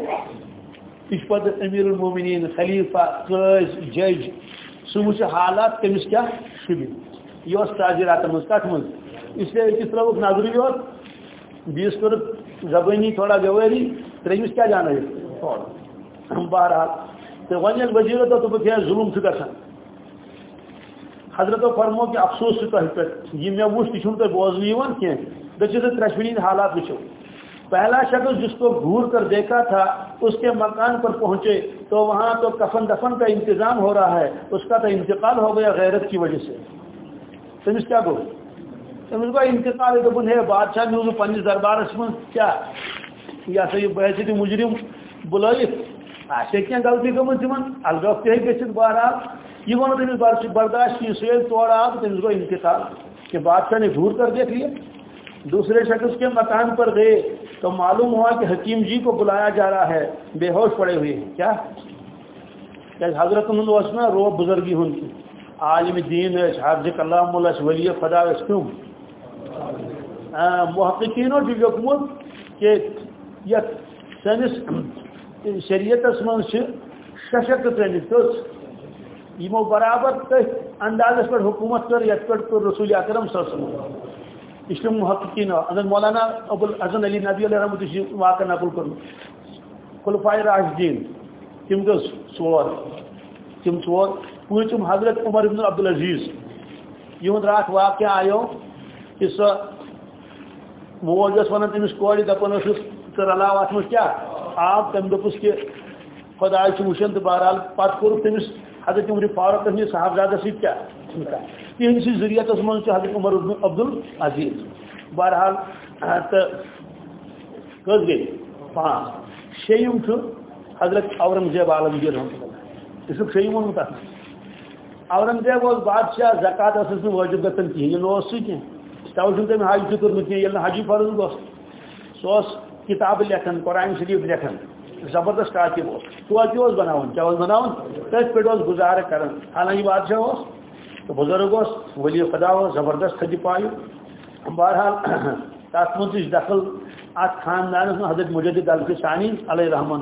یہ پہ امیر المومنین خلیفہ قز جج سہ وچ حالات تمس کیا؟ شبہ یہ تعزیرات مز کت مز اس لیے أکس تروک نظر یوت بیس کور زبانی تھوڑا گواری ترمس کیا جانا ہے؟ بہرحال، تو ون وزیر تو بہت کیا ظلم سے گا حضرت فرمو کہ افسوس سے تہ پہ یہ مے وش تہ چھوٹے بوزن کی دچو ترشونی حالات وچھو پہلا شخص جس کو گھور کر دیکھا تھا، اس کے مکان پر پہنچے، تو وہاں تو کفن دفن کا انتظام ہو رہا ہے، اس کا تو انتقال ہو گیا غیرت کی وجہ سے۔ تم اس کیا بولو تمس گو انتقال دپن ہے، بادشاہ نیو پنس دربارس من کیا؟ یہ سا یہ بحث مجرم بلائت آسے کی غلطی گمت تمن الغف تہ گھت بہرحال یہ وہ تمس برداشت کی سو تور آو تمس گو انتقال، کہ بادشاہ نے دور کر دیکھ لیا دوسرے شخص کے مکان پر گئے، تو معلوم ہوا کہ حکیم جی کو بلایا جا رہا ہے، بے ہوش پڑے ہوئے ہیں، کیا؟ حضرت مند وسنا رو بزرگی ہوں کی عالم دین ہے حافظ کلام اللہ ولی خدا وسلم محققینو چھو لیکمت کہ یت سنس اسمان من ششک ترین تس یمو برابر تہ انداز پر حکومت کر یت پر تو رسول اکرم صلی اللہ علیہ وسلم۔ اس لیے محققین حضرت مولانا ابو الحسن علی نبی علیہ رحمۃ اللہ واقعہ نقل کرنا خلفائے راشدین تم گز ژور تم ژور پوٗنٛژِم حضرت عمر بن عبدالعزیٖز یہ رات واقعہ آیو کہ سو موج ونان تمس کور دپان ثہ رلاو ات کیا آب تم دس کہ خدا وچان تو بہرحال پہ کور تمس حضرت عمر فاروق تمہ صاحبزادہ سی کیا تہند سی ذریعتس حضرت عمر عبد العزیز بہرحال تو کس گئی پانچ شیم حضرت اورنگزیب عالمگیر رحمتہ اللہ اس شیم ونمت اورنگزیب اس بادشاہ زکات اس واجب گتن کہین سی کی تو تم حج ذکر کیل حجی فرض گوس سو کتاب لکھن، قرآن شریف لکھن۔ زبردست کاتب توہ اس بنا کیا بنا تس پہ گزارہ کر حالانکہ بادشاہ اس تو بزرگ اس ولی خدا اس زبردست خدی پایو بہرحال تس مز دخل۔ ات خاندان حضرت مجدد الفسانی علیہ رحمان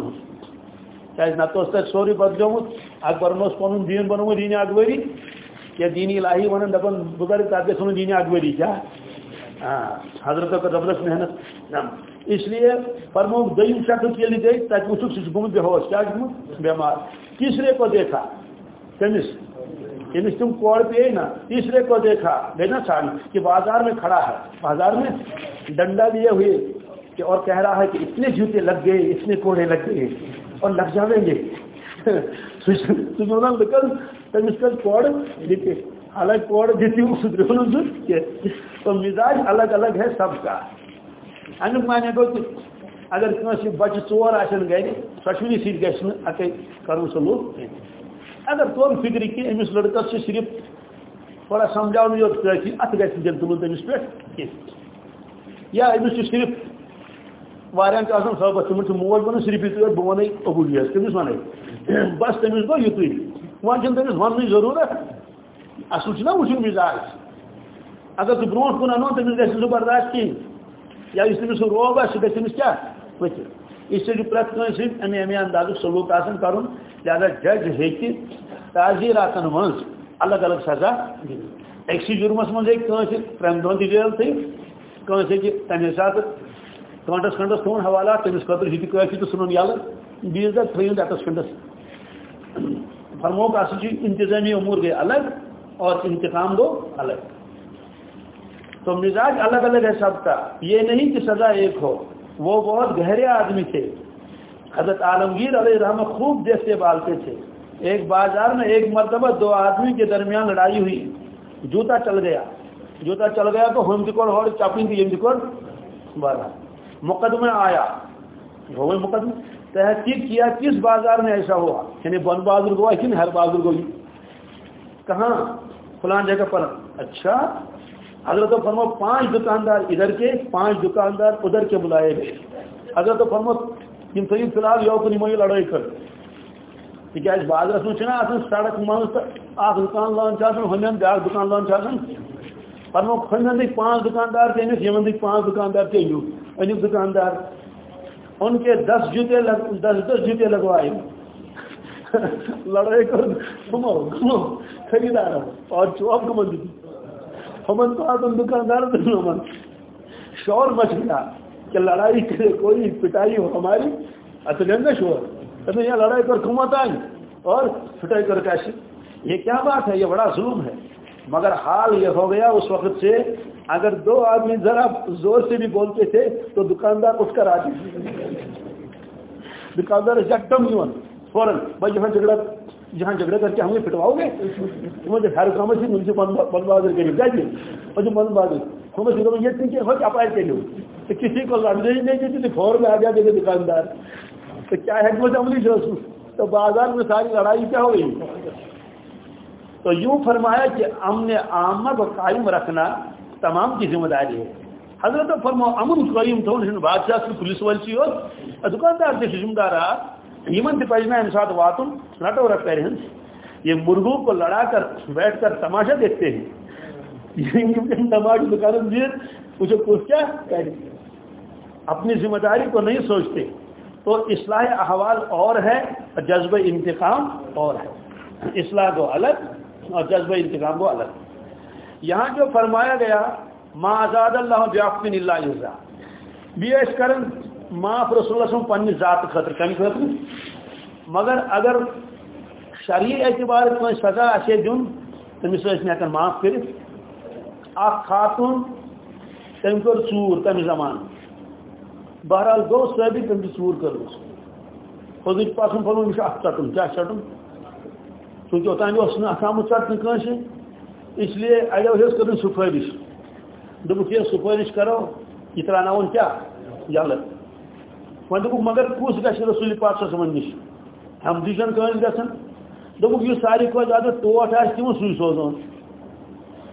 کی نتو تک سوری بدلیومت اکبرن پن دین بنوت دین اکبری یا دینی لاہی ون دپان بزرگ کرٕ تتھ گژھِ دینی اکبری کیا؟ ہاں، حضرت کا زبردست محنت۔ اس لیے فرمو دم شخص لیے گئی تک وچھ سہ گومت بے ہوش کیا گومت بیمار۔ تیسرے کو دیکھا تمس تمس یعنی تم کوڑ پہ نا، تیسرے کو دیکھا گئی نا سان کہ بازار میں کھڑا ہے۔ بازار میں ڈنڈا لیے ہوئے کہ اور کہہ رہا ہے کہ اتنے جوتے لگ گئے، اتنے کوڑے لگ گئے اور لگ جاویں گے۔ سجنا لگن تمس کل کوڑ لیتے الگ کوڑ دیتی سدر تو مزاج الگ الگ ہے سب کا۔ امیک معنی گو کہ اگر کنس بچہ ٹور آن گھر سشونی سی گھن اکے کر سلوک اگر تور فکر کہ امس لڑکس سے صرف تھوڑا سمجھا یوت کافی ات گھر دل تلن تمس پہ۔ یا امس صرف واریاں آسان صحبت تمن موج بن صرف یہ بہ ون ابولیت تمس ون بس تمس گو یت ون تمس ون ضرورت اصل چھ وچن مزاج اگر تو برو کن انو تمس گھر زبردست کہین یا اس تمس روب آ سہ تمس کیا ورتھ اس لیے پریت کنس امی امی انداز سلوک آسان کرن لہذا جج ہیکہ تعزیراتن من الگ الگ سزا اکسی جرمس من ہیکہ کنس ترین دن تہ جیل تھی کنس ہیکہ تمہ سات گنٹس کھنڈس تھون حوالات تمس خاطر یہ کافی تو سنن یل بیس دہ تھو ریتس کھنڈس فرمو کا انتظامی امور گئے الگ اور انتقام دو الگ۔ تو مزاج الگ الگ ہے سب کا۔ یہ نہیں کہ سزا ایک ہو۔ وہ بہت گہرے آدمی تھے۔ حضرت عالمگیر علیہ رحمہ خوب دیکھتے بالتے تھے۔ ایک بازار میں ایک مرتبہ دو آدمی کے درمیان لڑائی ہوئی۔ جوتا چل گیا۔ جوتا چل گیا تو ہم دکڑ اور چاپیں گے دکڑ بارہ مقدمہ آیا۔ ہوئے مقدمہ تحقیق کیا کس بازار میں ایسا ہوا؟ یعنی بند بازر گوا کہ ہر بازر گوئی کہاں؟ فلان جگہ پر۔ اچھا حضرت و فرمو پانچ دکاندار ادھر کے، پانچ دکاندار ادھر کے بلائے گئے حضرت و فرمو یم تھو فی یو کن یمو لڑائی کر۔ تکیاز بازرس من چھنا آسان سڑک من تو اخ دکان لان چھ ہمین بیاکھ دکان لان چھ فرمو ہمین دک پانچ دکاندار تھے امس یمن دک پانچ دکاندار تھے۔ یو انیک دکاندار، ان کے دس جوتے لگ، دس دس جوتے لگوائے۔ لڑائی کر گمو گمو خریدار اور چوب گمن دی ہمن تو آدم دکاندار ہمن شور مچ گیا کہ لڑائی کرے کوئی پٹائی ہو ہماری۔ اچھا، اتنے شور۔ اچھا، اتنے یہ لڑائی کر کمت آئی اور پٹائی کر کیسی؟ یہ کیا بات ہے؟ یہ بڑا ظلم ہے۔ مگر حال یہ ہو گیا اس وقت سے، اگر دو آدمی ذرا زور سے بھی بولتے تھے تو دکاندار اٹھ کر آتے دکاندار جگٹم یون فوراً بھائی جہاں جھگڑا جہاں جھگڑا کر کے ہمیں پٹواؤ گے مجھے ہر کام سے مجھے بند بہادر کریے جائیے مجھے بند بہادر ہمیں سر یہ تھی کہ ہو اپائر کے لو تو کسی کو لڑنے ہی نہیں دیتی تو فور میں آ جاتے تھے دکاندار۔ تو کیا حکمت عملی جو تو بازار میں ساری لڑائی کیا ہو گئی؟ تو یوں فرمایا کہ امن عامہ کو قائم رکھنا تمام کی ذمہ داری ہے۔ حضرت فرما امن قائم تو بادشاہ پولیس والی اور دکاندار سے ذمہ دار یمن تہ پہ ام سات واتن رٹو رٹ کر یہ مرغوں کو لڑا کر بیٹھ کر تماشا دیکھتے ہیں۔ تماشا دکان دیر اسے کچھ کیا؟ کریں اپنی ذمہ داری کو نہیں سوچتے۔ تو اصلاح احوال اور ہے اور جذب انتقام اور ہے۔ اصلاح کو الگ اور جذب انتقام کو الگ۔ یہاں جو فرمایا گیا، ما آزاد اللہ بیافن اللہ بیس کرن معاف رسول اللہ صلی پنہ ذات خطر کم خطر مگر اگر شرعی اعتبار کو سزا آسے دن تمس ہکن معاف کر اخ خاتون، تم کر ژور تمہ زمان۔ بہرحال گو ثابت تم ژور کر خود پاسن پھلون یہ ات ٹٹن کیا ٹٹن چونکہ اوتان اس آمت ٹٹن کنس اس لیے اڑو ہز کر سفارش دپک یہ سفارش۔ کرو، یہ تران کیا؟ یلہ وہ دک مگر کس گھر رسول پاک صن نش ہم دیشن کنس گھن دپک یہ ساری کھو زیادہ ٹوٹ آ تم سی سوزان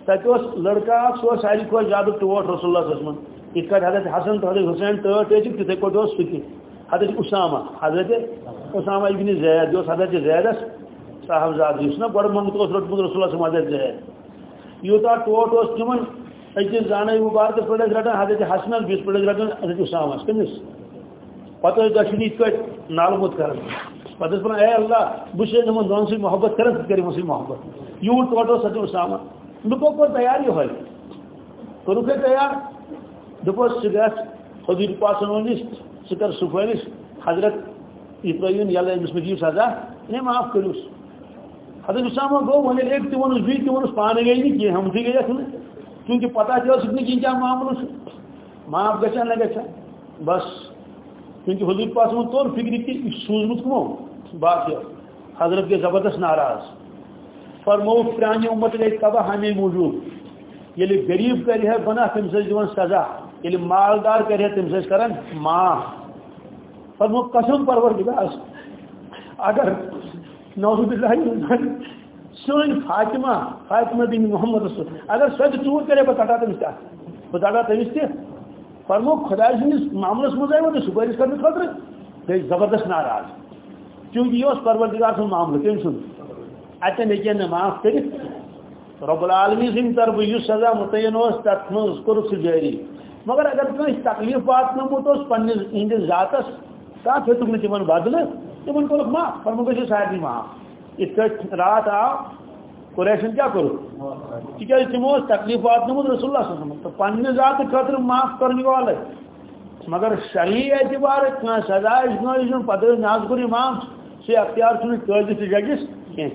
تتہ لڑکا سہ ساری کھو زیادہ ٹوٹ رسول اللہ صن یہ کٹ حضرت حسن تو حضرت حسین ٹوٹ تھے پہ سہ حضرت اسامہ حضرت اسامہ ابن زید یہ حضرت زیدس صاحبزاد اس نا گۄڈٕ منگت روٹمت رسول اللہ حضرت زید۔ یوتہ ٹوٹ تم أکِس زانے مبارکس پہ رٹان حضرت حسنس بیس پہ رٹان حضرت اسامہ کمس پتہ دشنی یت نالمت کر پتہ ون اے اللہ، بس نمن دون سی محبت کرن ثہ کرم سی محبت۔ یوٹ ٹوٹو سچو سامان۔ لکو کو تیار یہ ہوئی۔ کرو کہ تیار۔ دپس سہ گھ حضور پاسن ونس سہ کر سفارش حضرت یہ ترین یل امس مجیب سزا نے معاف کروس حضرت اسامہ گو ون ایک تہ ونس بی تہ ونس پانے گئی نہیں کہیں ہم تھی گئی کیونکہ پتہ چل کیا معاملہ۔ معاف گا نہ گا بس۔ کیونکہ حضور پاس میں طور فکر کی سوزمت کمو باقی حضرت کے زبردست ناراض۔ فرمو پرانی امت گئی تباہ ہمیں موجود۔ یل غریب کر گناہ تم سے دون سزا۔ یل مالدار کر تم سے کرن معاف فرمو قسم پروردگار۔ اگر نوز باللہ سن فاطمہ فاطمہ بن محمد رسول اگر سو چور کرے بہ ٹٹا تمس بہ ٹٹا تمس تہ فرمو خدا سندس معاملس مز آئی سپارش کرنے خاطر گئی زبردست ناراض۔ چونکہ یہ پروردگار سن معاملہ تم سن؟ اتن ہیکن معاف کر رب العالمین سند طرف اس سزا متعین تک مز کور سہ جاری۔ مگر اگر کس تکلیف واتنمت پنس ہندس ذاتس تک ہیتک نا تمہ بدل تمہ کورک معاف فرمو گھو سارے معاف۔ ات رات آو قریشن کیا کرو؟ تک جی تمو تکلیف واتنمت رسول اللہ صلی اللہ علیہ وسلم، تو پنہ ذات خاطر معاف کرنے والے۔ مگر شرعی اعتبار سزا اس پتہ ناز کور معاف سے اختیار چھ قاضی ججس کی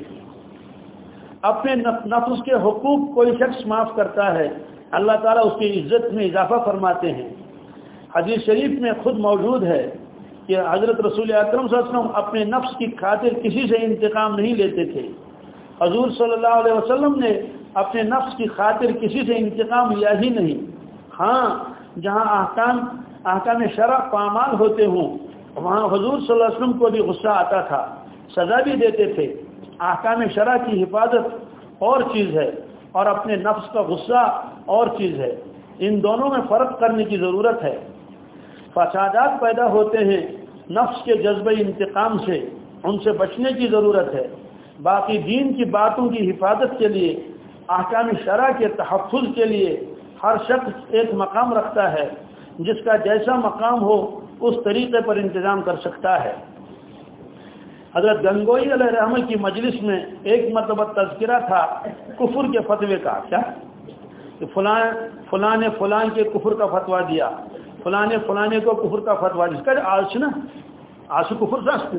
اپنے نفس کے حقوق کوئی شخص معاف کرتا ہے، اللہ تعالیٰ اس کی عزت میں اضافہ فرماتے ہیں۔ حدیث شریف میں خود موجود ہے کہ حضرت رسول اکرم صلی اللہ علیہ وسلم اپنے نفس کی خاطر کسی سے انتقام نہیں لیتے تھے۔ حضور صلی اللہ علیہ وسلم نے اپنے نفس کی خاطر کسی سے انتقام لیا ہی نہیں۔ ہاں جہاں احکام احکام شرع پامال ہوتے ہوں، وہاں حضور صلی اللہ علیہ وسلم کو بھی غصہ آتا تھا، سزا بھی دیتے تھے۔ احکام شرع کی حفاظت اور چیز ہے، اور اپنے نفس کا غصہ اور چیز ہے۔ ان دونوں میں فرق کرنے کی ضرورت ہے۔ فسادات پیدا ہوتے ہیں نفس کے جذبہ انتقام سے، ان سے بچنے کی ضرورت ہے۔ باقی دین کی باتوں کی حفاظت کے لیے، احکام شرع کے تحفظ کے لیے ہر شخص ایک مقام رکھتا ہے، جس کا جیسا مقام ہو، اس طریقے پر انتظام کر سکتا ہے۔ حضرت گنگوئی علیہ رحمہ کی مجلس میں ایک مرتبہ تذکرہ تھا کفر کے فتوے کا، کیا؟ کہ فلان فلان نے فلان کے کفر کا فتوا دیا فلان نے فلانے کو کفر کا فتوا دیا۔ کر آج نا، آج کفر سست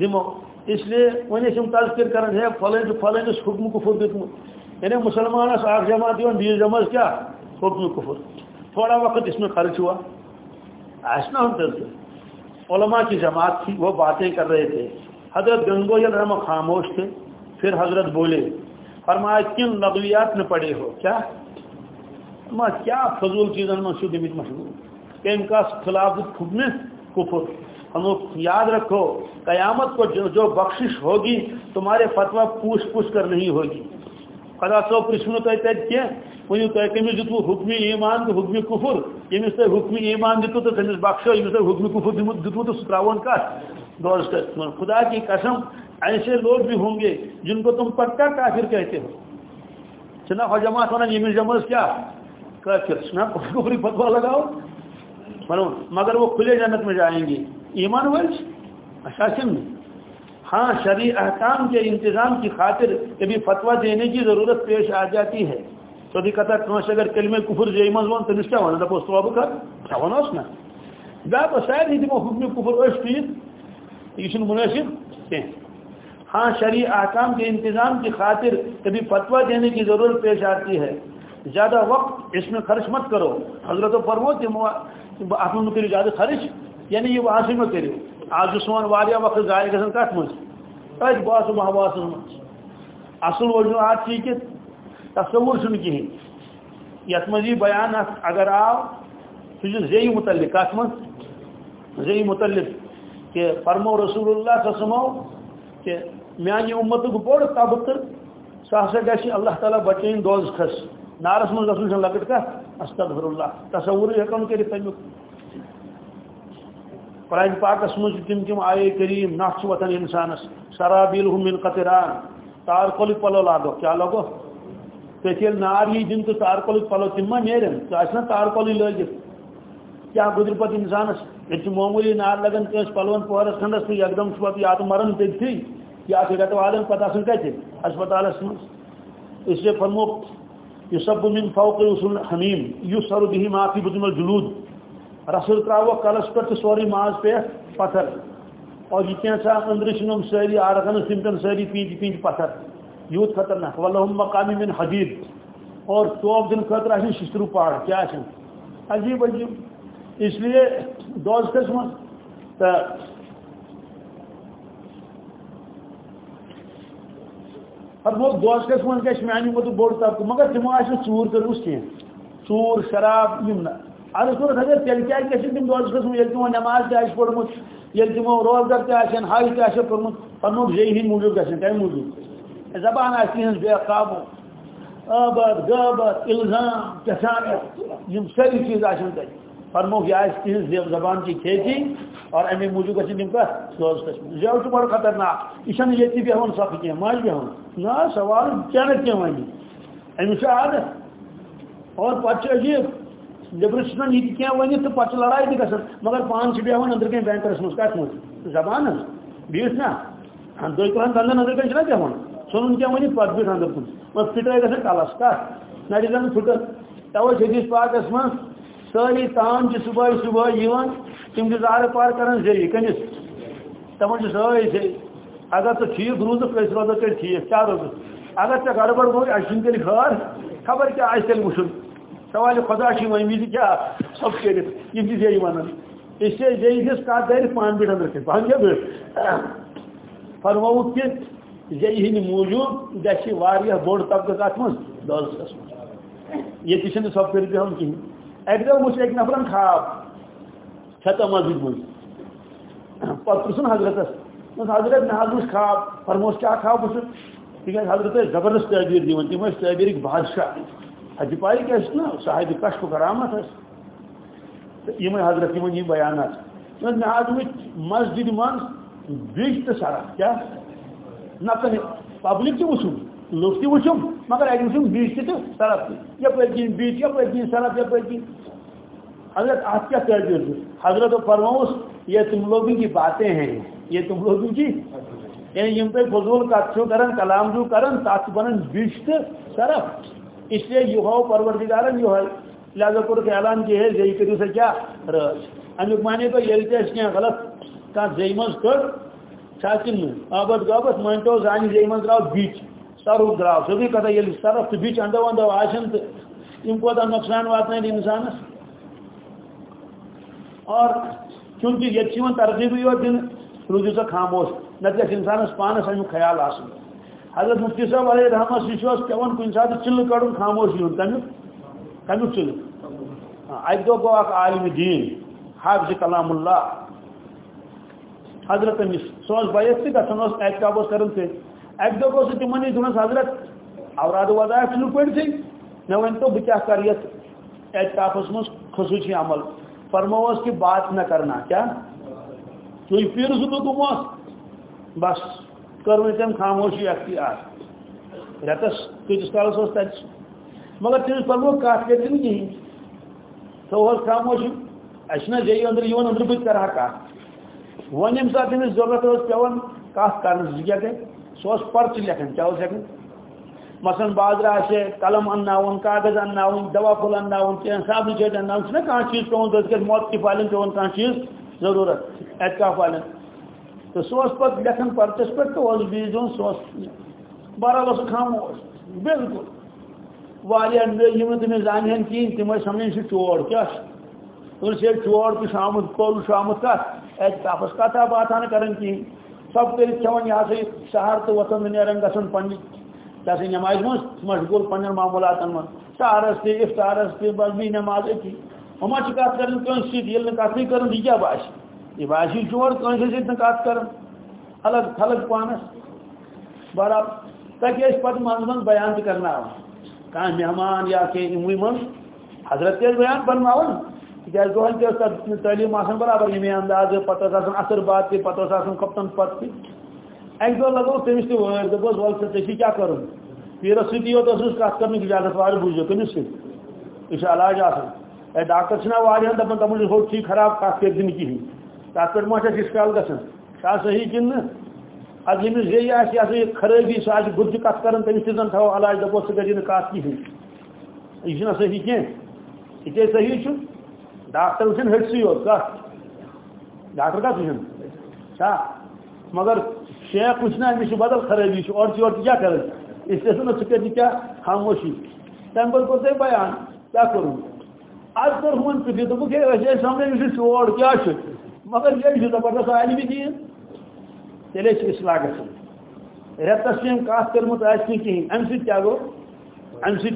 دمو اس لیے ون تذکر کرن ہے فلان فلان حکم کفر دیتمت یعنی مسلمانس اخ جماعت دون بیس جماعت کیا؟ حکم کفر۔ تھوڑا وقت اس میں خرچ ہوا۔ آسنا ہم تذکر۔ علماء کی جماعت تھی، وہ باتیں کر رہے تھے۔ حضرت گنگو رحم خاموش تھے، پھر حضرت بولے، فرمایا، کن لغویات میں پڑے ہو؟ کیا؟ ما کیا فضول چیزن میں شدھ مشغول؟ کہ ان کا خلاف حکم کفر۔ ہم یاد رکھو، قیامت کو جو جو بخشش ہوگی، تمہارے فتویٰ پوچھ پوچھ کر نہیں ہوگی۔ خدا صو پرسنو تو کی ونیو تہ کمس دتو حکم ایمان تو حکم کفر یمس تہ حکم ایمان دتو تو تمس بخشو یمس تہ حکم کفر دتو تو ستراون کت دورس خدا کی قسم، ایسے لوگ بھی ہوں گے جن کو تم پکا کافر کہتے ہو۔ چنا ہو جماعت ہونا یمس جماعت کیا؟ کافر۔ سنا کفری فتوا لگاؤ۔ مگر وہ کھلے جنت میں جائیں گے۔ ایمان ورش اشاسن میں ہاں شرعی احکام کے انتظام کی خاطر کبھی فتوا دینے کی ضرورت پیش آ جاتی ہے۔ تو دی کتا کنس اگر کلمہ کفر جے من ون تمس کیا ون دپوس توبہ کر کیا ونوس نا دا تو شاید ہی دمو حکم کفر اس ٹھیک یہ مناسب ہاں شرعی احکام کے انتظام کی خاطر کبھی فتوا دینے کی ضرورت پیش آتی ہے۔ زیادہ وقت اس میں خرچ مت کرو۔ حضرت و فرمو کہ اپنے مکری زیادہ خرچ؟ یعنی یہ وہاں سے میں کرو آج سون واریاہ وقت ضائع گھن کت مز ات باس محباس مز اصل وجوہات یہ کہ تصور چھ کہین یت مز یہ بیان اگر آو سہ زی متعلق کت من زی متعلق کہ فرمو رسول اللہ صلی اللہ علیہ وسلم کہ میانہ امت بوڑ طبقہ سہ ہسا گھر اللہ تعالیٰ بچین دوز کھس۔ نارس من گھن لکٹ کت استغفر اللہ تصور ہیکن کر تمیک قرآن پاکس مجھ تم تم آئے کریم نقش وطن انسانس سرابیل من قطران، تار کل پلو لاگو۔ کیا لگو تو نار ہی دن تو تار کل پلو تم ما نیرن۔ تو تار کل لگت جی؟ کیا گزر پت انسانس یہ معمولی نار لگن کس پلون پورس کھنڈس تو یکدم پتہ یا تو مرن تھی۔ یا تو رٹ والن پتہ کتنے ہسپتالس من اس لیے فرمو یہ سب من فوق حمیم یو سر بہی معافی بدم الجلود. رسول تراو کلس پہ سوری ماز پہ پتھر. اور یہ کیسا اندر چم ساری آرکن تم ساری پینچ پینچ پتھر. یوت خطرناک ولہم مقامی من حدید. اور توپ دن خطر آ شسترو پہاڑ. کیا عجیب عجیب. اس لیے دوز کس من فرمو دوستس من گھس میانہ مت بوڑ طبقہ مگر تمو آس ژور کرمس کی ژور شراب یم عرض کور اگر تیل کیا گھس تم دوستس من یل تمو نماز تہ آس پڑمت یل تمو روزدار تہ آسن حج تہ آس پڑمت فرمو جی ہند موجود گھن تمہ موجود؟ زبان آس تہذ بے قابو آباد غابت الزام کسانت یم ساری چیز آسن تہ فرمو یہ آس تہذ زبان کی کھیتی۔ اور امی موجود گھن تم کت دوز قسم زیو بڑ خطرناک۔ یہ یہ بیہون سخت کی ماج بیہون نا، سوال کیا نہ کیا ونی عادت اور پچ عجیب جبر یہ کیا ونی تو پچ لڑائی تہ گژھن مگر پان چھ اندر کین بینکرس مس کت مت زبان بیس نا۔ ہاں، ہن دوی کلان دندن اندر کین چھنا بیہون سنن کیا ونی پت بیٹھ اندر کن۔ مگر پھٹے گژھن کالس کت نڑی زن پھٹ حدیث پاکس من ساری تان صبح صبح تم زار پار کران ذریعہ کنس تمن ساری سے اگر تو ٹھیک روز کس روز تیل ٹھیک کیا روز اگر ٹھیک گڑبڑ گو اچھن تیل خار خبر کیا آس تیل وشن سوال خدا چھ ون وز کیا سب کر یہ ذریعہ ونان اس سے ذریعہ ہس کت دار پان بیٹ اندر کے پان کیا بیٹ کہ ذریعہ ہند موجود دشی گھس بوڑ طبقہ کت من دولس یہ تھی سب کر ہم کہین اک دہ وچ ایک نفرن خواب چھتا مسجد من پہ پرسن حضرتس حضرت مے حض خواب فرموس کیا خواب وچ تک حضرت زبردست تعبیر دِوان تم تعبیر بادشاہ۔ حج پائی کیا نا صاحب کشف کرامت یہ حضرت یہ بیانات۔ مے حض وچ مسجد من بیچ تو سڑک کیا نقل پبلک تہ وچھم لوگ تہ وچھم مگر اکہ وچھم بیچ تہ سڑک یپ کن بیچ یپ کن سڑک یپ کن حضرت آپ کیا کہہ دیتے حضرت و فرموس، یہ تم لوگوں کی باتیں ہیں، یہ تم لوگوں کی یعنی یم پہ فضول کتھ کرن، کلام جو کرن تات بنن بشت صرف اس لیے یہ ہو پروردگارن یہ ہے لہذا کور اعلان کی ہے زی کرو سے کیا رس امیک مانے تو یل تے کیا، غلط کا زی مز کر چھاکن آباد گابت مانٹو زانی زی مز راو، بیچ سرو دراو سبھی کتا یل صرف بیچ اندو اندو آشن تو یم کو نقصان واتنے انسانس اور چونکہ یہ ترغیب یوت دن روزو سا خاموش نت گھر انسانس پانس امیک خیال آ حضرت مفتی صاحب علیہ رحمت یہ پیون کن سات چل کڑ خاموش یون تمیک تمیک چل۔ ہاں، اک گو اخ عالم دین، حافظ کلام اللہ۔ حضرت امس سہ بیس تہ گھن احتکاب کران تھی اک دہ گو سہ تمن دس حضرت، اوراد وضاحت چھ پڑھتے مے ون تو بہ کیا کر یت احتکابس مز خصوصی عمل۔ فرموس کی بات نہ کرنا، کیا؟ تو پھر تو دمس بس کر تم خاموشی اختیار رتس کتس کالس تک مگر تمس فرمو کت کر کہین تھوس خاموشی اچھا جی اندر یون اندر بت کرا کت ون یم سات تمس ضرورت پیون کت کرنا کیا گئی سہ پرچہ لکھان کیا ہیکن مثلا بازر آسے قلم ان کاغذ ان دوا پھول ان صابن چیٹ ان کھانا چیز پیون دس کر موت کی پالن پیون کھانا چیز؟ ضرورت، اعتکاف والن تو سہ پہ لکھان پرچس پہ تو بیس دن سہ بہرحال اس خاموش بالکل۔ واریاہ تم زان کہین تم سمجھن سے چور کیا؟ سے چور تو شامت کول شامت کت اعتکافس کتھا باتھا کران کہین سب کر کھان یہ سا شہر تو وطن نیران گھن پنہ کیا سی نماز من مشغول پنن معمولات من سہارس تہ افطارس تہ بزمی نماز اتی ہما چھ کت کرن؟ کن سیت یل کت نہیں کرن یہ کیا باش. یہ باشی چور کن سیت کت کرن. الگ تھلگ پانس برابر تاکہ اس پتہ من من بیان تہ کرنا کان مہمان یا کہ اموی من حضرت کے بیان بنواون تکیاز دہن تہ تعلیم آسان برابر یمی انداز پتہ آسان اثر بات تہ پتہ آسان کپتن پتہ تہ اک دہ لگو تمس تہ وار دپس ول ژے چھ کیا کرن پیرس سۭتی یوت ٲسٕس کتھ اجازت وارٕ بوٗزِو کٔمِس سۭتۍ یہِ چھُ علاج آسان ڈاکٹر چھِنا واریاہن دپان تمن چھُ ہوٚٹ ٹھیٖک خراب کتھ کٔرۍ دِنہٕ کِہیٖنۍ تتھ پٮ۪ٹھ ما چھِ اَسہِ اِشکال گژھان چھا صحیح کِنہٕ نہٕ اَدٕ ییٚمِس بیٚیہِ آسہِ یہِ ہسا یہِ خرٲبی سُہ آسہِ گُرجہِ کتھ کران تٔمِس تہِ زن تھاوو علاج دپوس ژٕ کٔرۍ نہٕ کتھ کِہیٖنۍ یہِ چھُنا صحیح کینٛہہ یہِ کیٛازِ صحیح چھُ ڈاکٹر وٕچھن ہٹسٕے یوت کتھ ڈاکٹر کتھ وٕچھن چھا مگر شیخ وچنا امس بدل خرابی اور چور کیا کر اس لیے سن ثہ کیا خاموشی. تم پہ کور بیان. کیا کروں آج کر ہون پہ دپ سمجھ یہ چور کیا مگر یہ زبردست عالمی دین تیلے اصلاح گھن ریتس کت کرمت کہین ام سی کیا گو ام سی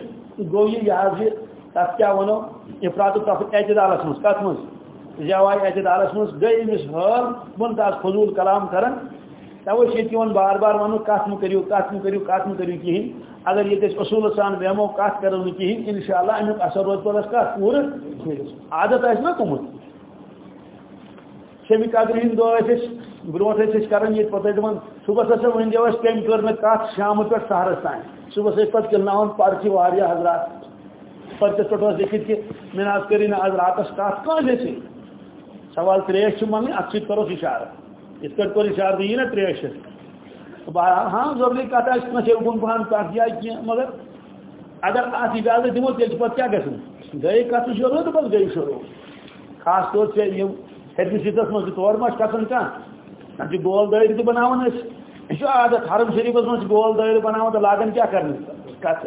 گو یہ تک کیا ونو؟ افراد تفر اعتدالس مز کت مز جوائے اعتدالس مز گئی امس حال بن تاز فضول کلام کرن توے ون بار بار ونو کت مہ کرو کت مہ کرو کت مہ کرو کہین اگر یہ اصول سان بیمو کت کرو کہین ان شاء اللہ امیک اثر روز پہ کت پور عادت آس نا کمت شمی قدر ہند دہ برو کران یہ پتہ دپان صبح ہسا ون دیو کم کر میں کت شام پہ سہرس تان صبح پہ کلناون پرچہ واریاہ حضرات۔ پرچس پہ لکھت کہ میں آج کری نا آج راتس کت کان سے سوال تریش من ات سی کرو اشارہ۔ اس کٹ کور اشارہ دی نا تریش۔ ہاں ضروری کت آس اگن پہن کت جائے کی مگر اگر ات اجازت دمو تیل پہ کیا گھن گئی کت شروع تو بس گئی شروع۔ خاص طور سے یہ ہرکس حصس مجھ تور ما کھسان کھانا اتنا گول دائر تہ بنانا یہ عادت حرم شریفس مجھ گول دائر بنانا تو لاگان کیا کرنے کت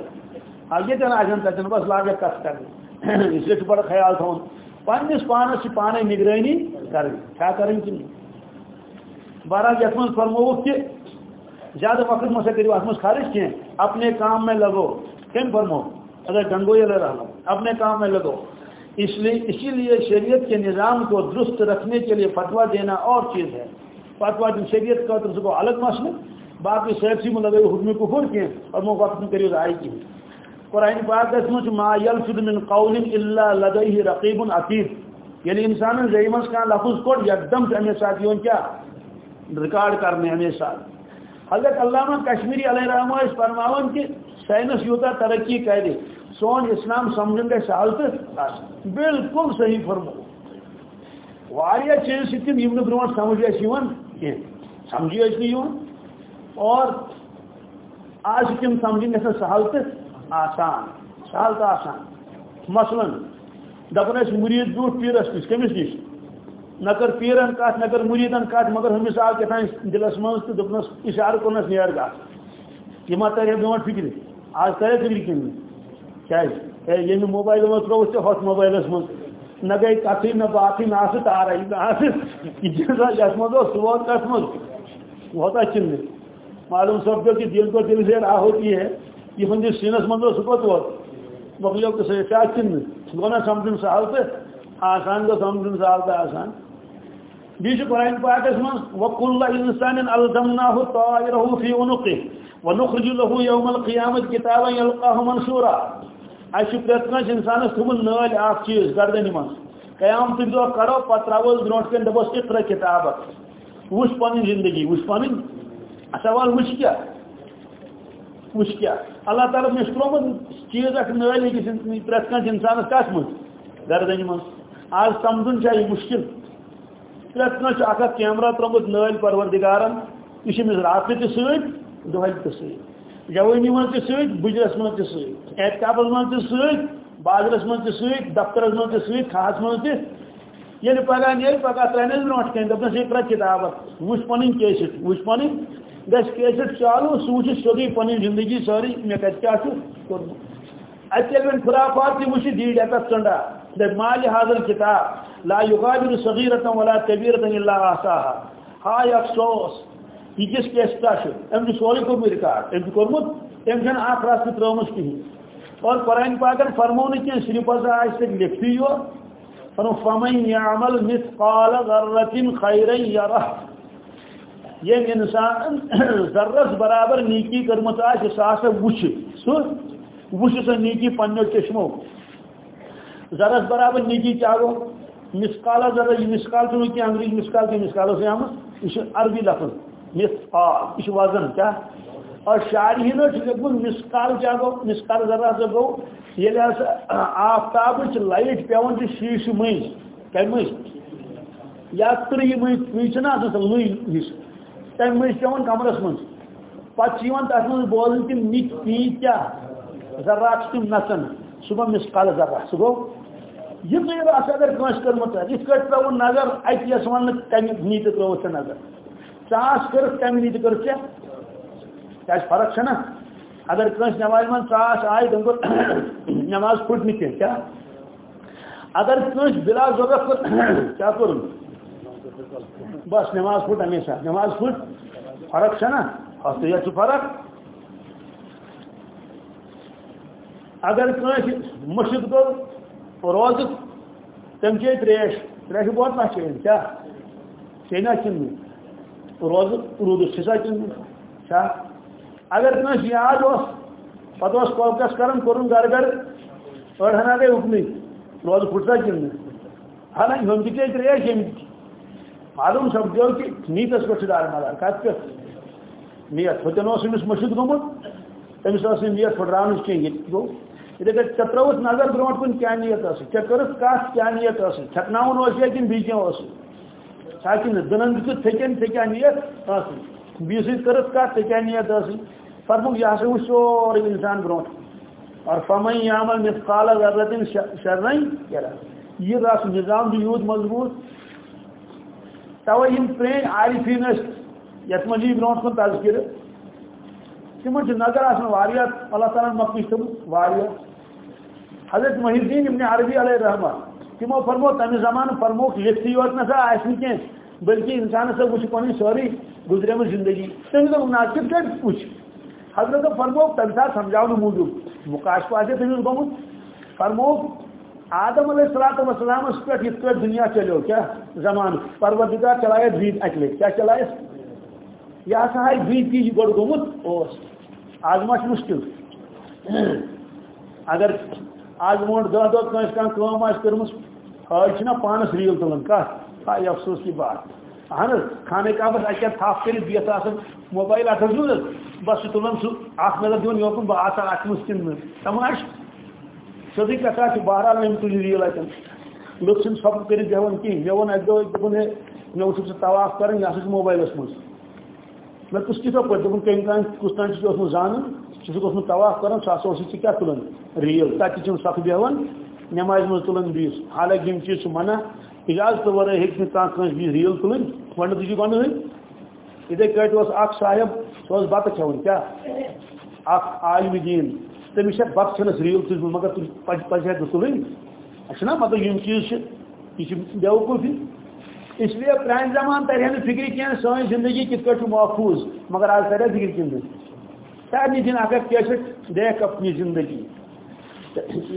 یہ آسان تتن بس لاگت کت کرنے اس لیے بڑا خیال تھون پنس پانس پانے نگرانی کریں کیا کریں کہ بہرحال یت من فرموک کہ زیادہ وقت مسا کرو ات خرچ کی اپنے کام میں لگو۔ کم فرمو اگر گنگو یہ رہا اپنے کام میں لگو۔ اس لیے، اسی لیے شریعت کے نظام کو درست رکھنے کے لیے فتوا دینا اور چیز ہے۔ فتوا دن شریعت کا تو کو الگ مسئلہ باقی سیفسی میں لگے حکم کفر کے اور وہ وقت کریو رائے کی۔ قرآن پاک اس میں ما یلفظ من قول الا لدیہ رقیب عتید۔ یعنی انسان زیمس کا لفظ کوٹ یکدم سے ہمیں ساتھیوں کیا۔ ریکارڈ کرنے ہمیں ساتھ حضرت علامہ کشمیری علیہ رحمہ اس فرماون کہ سائنس یوتا ترقی کرے سون اسلام سمجھن گے سہل تو بالکل صحیح فرمو واریاہ چیز تم یم برو سمجھ کی سمجھی اور آج تم سمجھن گھن سہل تو آسان۔ سہل تو آسان۔ مثلاً دپان مرید برو پیرس نش کمس نش نہ کر پیرن کت نہ کر مریدن کت مگر ہمس آو کتان دلس من تو دپنس اشارہ کورنس نیر گا۔ یہ ما تر برو فکر آج تر فکر کن کیا یہ موبائل من تروس تو ہوت موبائلس من نہ گئی کتھی نہ باقی نہ آس تار نہ آس یس مز سو کت مز ہوتا چن معلوم سپدو کہ دل کو دل سے راہ ہوتی ہے، یہ ہندس سینس مند سہ کوت ووت مکلیو تو چن اچھا گو نا سمجھن سہل تو آسان گو سمجھن سہل تو آسان۔ بیچ قرآن پاکس من وکل انسان الزمناه طائره في عنقه ونخرج له يوم القيامه كتابا يلقاه منشورا۔ اش پرت کس انسانس تھومن نال اخ چیز گردن من قیامت دو کرو، پتراول برونٹ کن دبس اقرا کتاب۔ وش پن زندگی، وش پن سوال وش کیا؟ وش کیا؟ اللہ تعالی نے ترومت چیز اخ نال کی پرت کس انسانس کس من گردن من آج سمجھن چاہیے مشکل۔ پرت کس اخ کیمرہ ترومت نل پروردگارن یہ رات تہ ست دہل تہ ست جوانی من ست بجرس من تہ ست اعتکافس من ست بازرس من ست دفترس من ست کھاس من تہ یل یعنی پگہ نیل پگہ ترنس برونٹ کن دپنس یہ پرت کتاب وچ پن کیسٹ وچ پن گھس کیسٹ چالو سہ وچ سیودی پن زندگی ساری مے کت کیا کورمت اتل وین خرافات تہ وچ دی ڈیکس کنڈا مال حاضر کتاب، لا یغادر صغیرة ولا کبیرة الا احصاها ہائے افسوس، یہ کس کیسٹا ام سوری کورمت ریکارڈ ام کورمت ام چھن اخ راست ترمس کہین اور قرآن پاکن فرمون کی صرف ہسا آج تک لکھتی ہو فرمو فمن یعمل مثقال ذرة خیرا یرہ یہ انسان ذرس برابر نیکی کرمت آج ساسا وچ سو وچ سا نیکی پنیو چشمو ذرس برابر نیکی چاہو، مسکالا ذرا یہ مسکال تو کی انگریزی مسکال کے مسکالوں سے آمد یہ عربی لفظ، مسکال یہ وزن کیا؟ اور شاعری نے لکھن مسکال کیا گو مسکال ذرا سے گو یہ آفتاب لائٹ پیون شیش مز کم مز یا تری مز مز نا لوئی ہش تم مز پیون کمرس من پتہ تر من بولن تم نت پی کیا؟ ذرات تم نسن، صبح مسکال ذرا سہ گو یہ غیر اس اگر کنس کرمت اس کٹ ترو نظر ات یس ون کم نیت ترو سے نظر۔ ژاس کر کم نیت کر کیا کیا فرق ہے نا اگر کنس نماز من ژاس آئی تم کو نماز پھٹ نہیں کیا اگر کنس بلا ضرورت کر کیا کروں بس نماز پھٹ ہمیشہ نماز پھٹ، فرق ہے نا یہ فرق۔ اگر کنس مشک گو روز تم چی تریش تریش بہت نہ چین کیا چینا چن روز رود سسا چن کیا اگر کنس یاد اس پتہ اس کوکس کرن کرن گھر گھر اور ہنا گئی روز پھٹتا چن حالانکہ ہم تھی تریش یم معلوم سپدو کہ نیتس پہ دار مدار کت پہ نیت ہوتن اس مشک گومت تمس نیت پھٹران کی گو اتھے پہ نظر برو کن کیا نیت اس ٹھیک کرس کیا نیت اس چھکناون اس یا کن بیچ اس تاکہ دنن دت تھکن تھے کیا نیت اس بیس کرس کت کیا نیت اس فرمو یہ ہسا سورے انسان برو اور فمن یعمل مثقال ذرۃ شرا یہ راس نظام بھی یوت مضبوط توے یم پرین عارفین یت مجی برو کن تذکر تم نظر آیا اللہ تعالیٰ مقبی تم حضرت محی الدین ابن عربی علیہ رحمہ تمو فرمو تمہ زمان فرمو لکھتی یوت نسا آس کی بلکہ انسان سا وچ پنی سوری گزرے زندگی۔ تم دن ناقد کر وچ حضرت فرمو تم ساتھ سمجھاؤ موجود۔ مکاشف آتے تمس گومت فرمو، آدم علیہ السلام وسلام اس پہ اس پہ دنیا چلو؟ کیا؟ زمان۔ پروردگار چلائے دید اکلے۔ کیا چلائے؟ یہ ہسا ہے دید کی گڑ گومت اوس آزماش مشکل۔ اگر آج برو دہ دہ کنس کم کرم آج نا پانس ریل تلان کت ہائی افسوس کی بات۔ اہن خانے کعبس اکہ اچھا تھپ کر بہت آن موبائل اتھ بس تلان سہ نظر دن یوکن بہ آسا ات مستن تماش سیدھی کتھا بہرحال ام تل ریل اتن لوگ چھ سب کر بیوان کہین مے وون اک دہ دپن ہے مے وچھ سہ طواف کرن یہ ہسا موبائلس مز مے کس کتو پہ دپن کم تان کس تان چھ زانن چھ طواف کران سہ ہسا اس کیا تلان ریل. تک سخ بیوان نماز مز تلان بیس حالانکہ یم چیز منع اجازت ورائے ہیکہ کھانا بیس ریل تلن گۄڈنیتھٕے چھُ گۄڈٕ اتھے کٲٹھۍ اوس اکھ صاحب سُہ اوس بتہٕ کھٮ۪وان کیٛاہ اکھ عالمہِ دیٖن. تٔمِس چھِ بتہٕ ریل تُجمٕژ مگر پزِ ہا نہٕ تُلٕنۍ اَسہِ چھُنا مطلب یِم چیٖز چھِ یہِ چھِ بیوقوٗفی اس لیے پرانہِ زمان ترِ ہا نہٕ فکرِ کینٛہہ سٲنۍ زندگی کِتھ کٲٹھۍ چھُ محفوٗظ. مگر آز ترِ فکر کِنہٕ سارنٕے دِن اگر کیسٹ دیکھ اپنی زندگی۔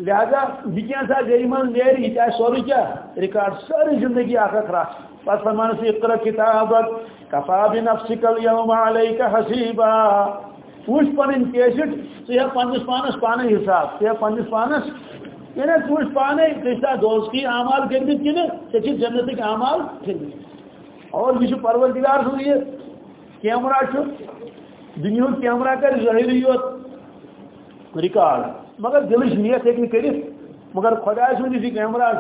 لہذا یہ سا گری من نیری یہ سورے کیا؟ ریکارڈ ساری زندگی اخ اخ رات پس فرمان سے اقرا کتابت کفا بنفسک اليوم عليك حسیبا۔ وش پنن کیسٹ ژے پنس پانس پانے حساب ژے پنس پانس۔ یعنی وش پانے کیسا دوست کی اعمال کردت کنے ژے جنت کے اعمال کردت اور یہ پروردگار سن یہ کیمرہ دنیا کیمرہ کر ظاہری یوت ریکارڈ۔ مگر دلچ نیت ہیکہ کرت مگر خدا سند یہ کیمرہ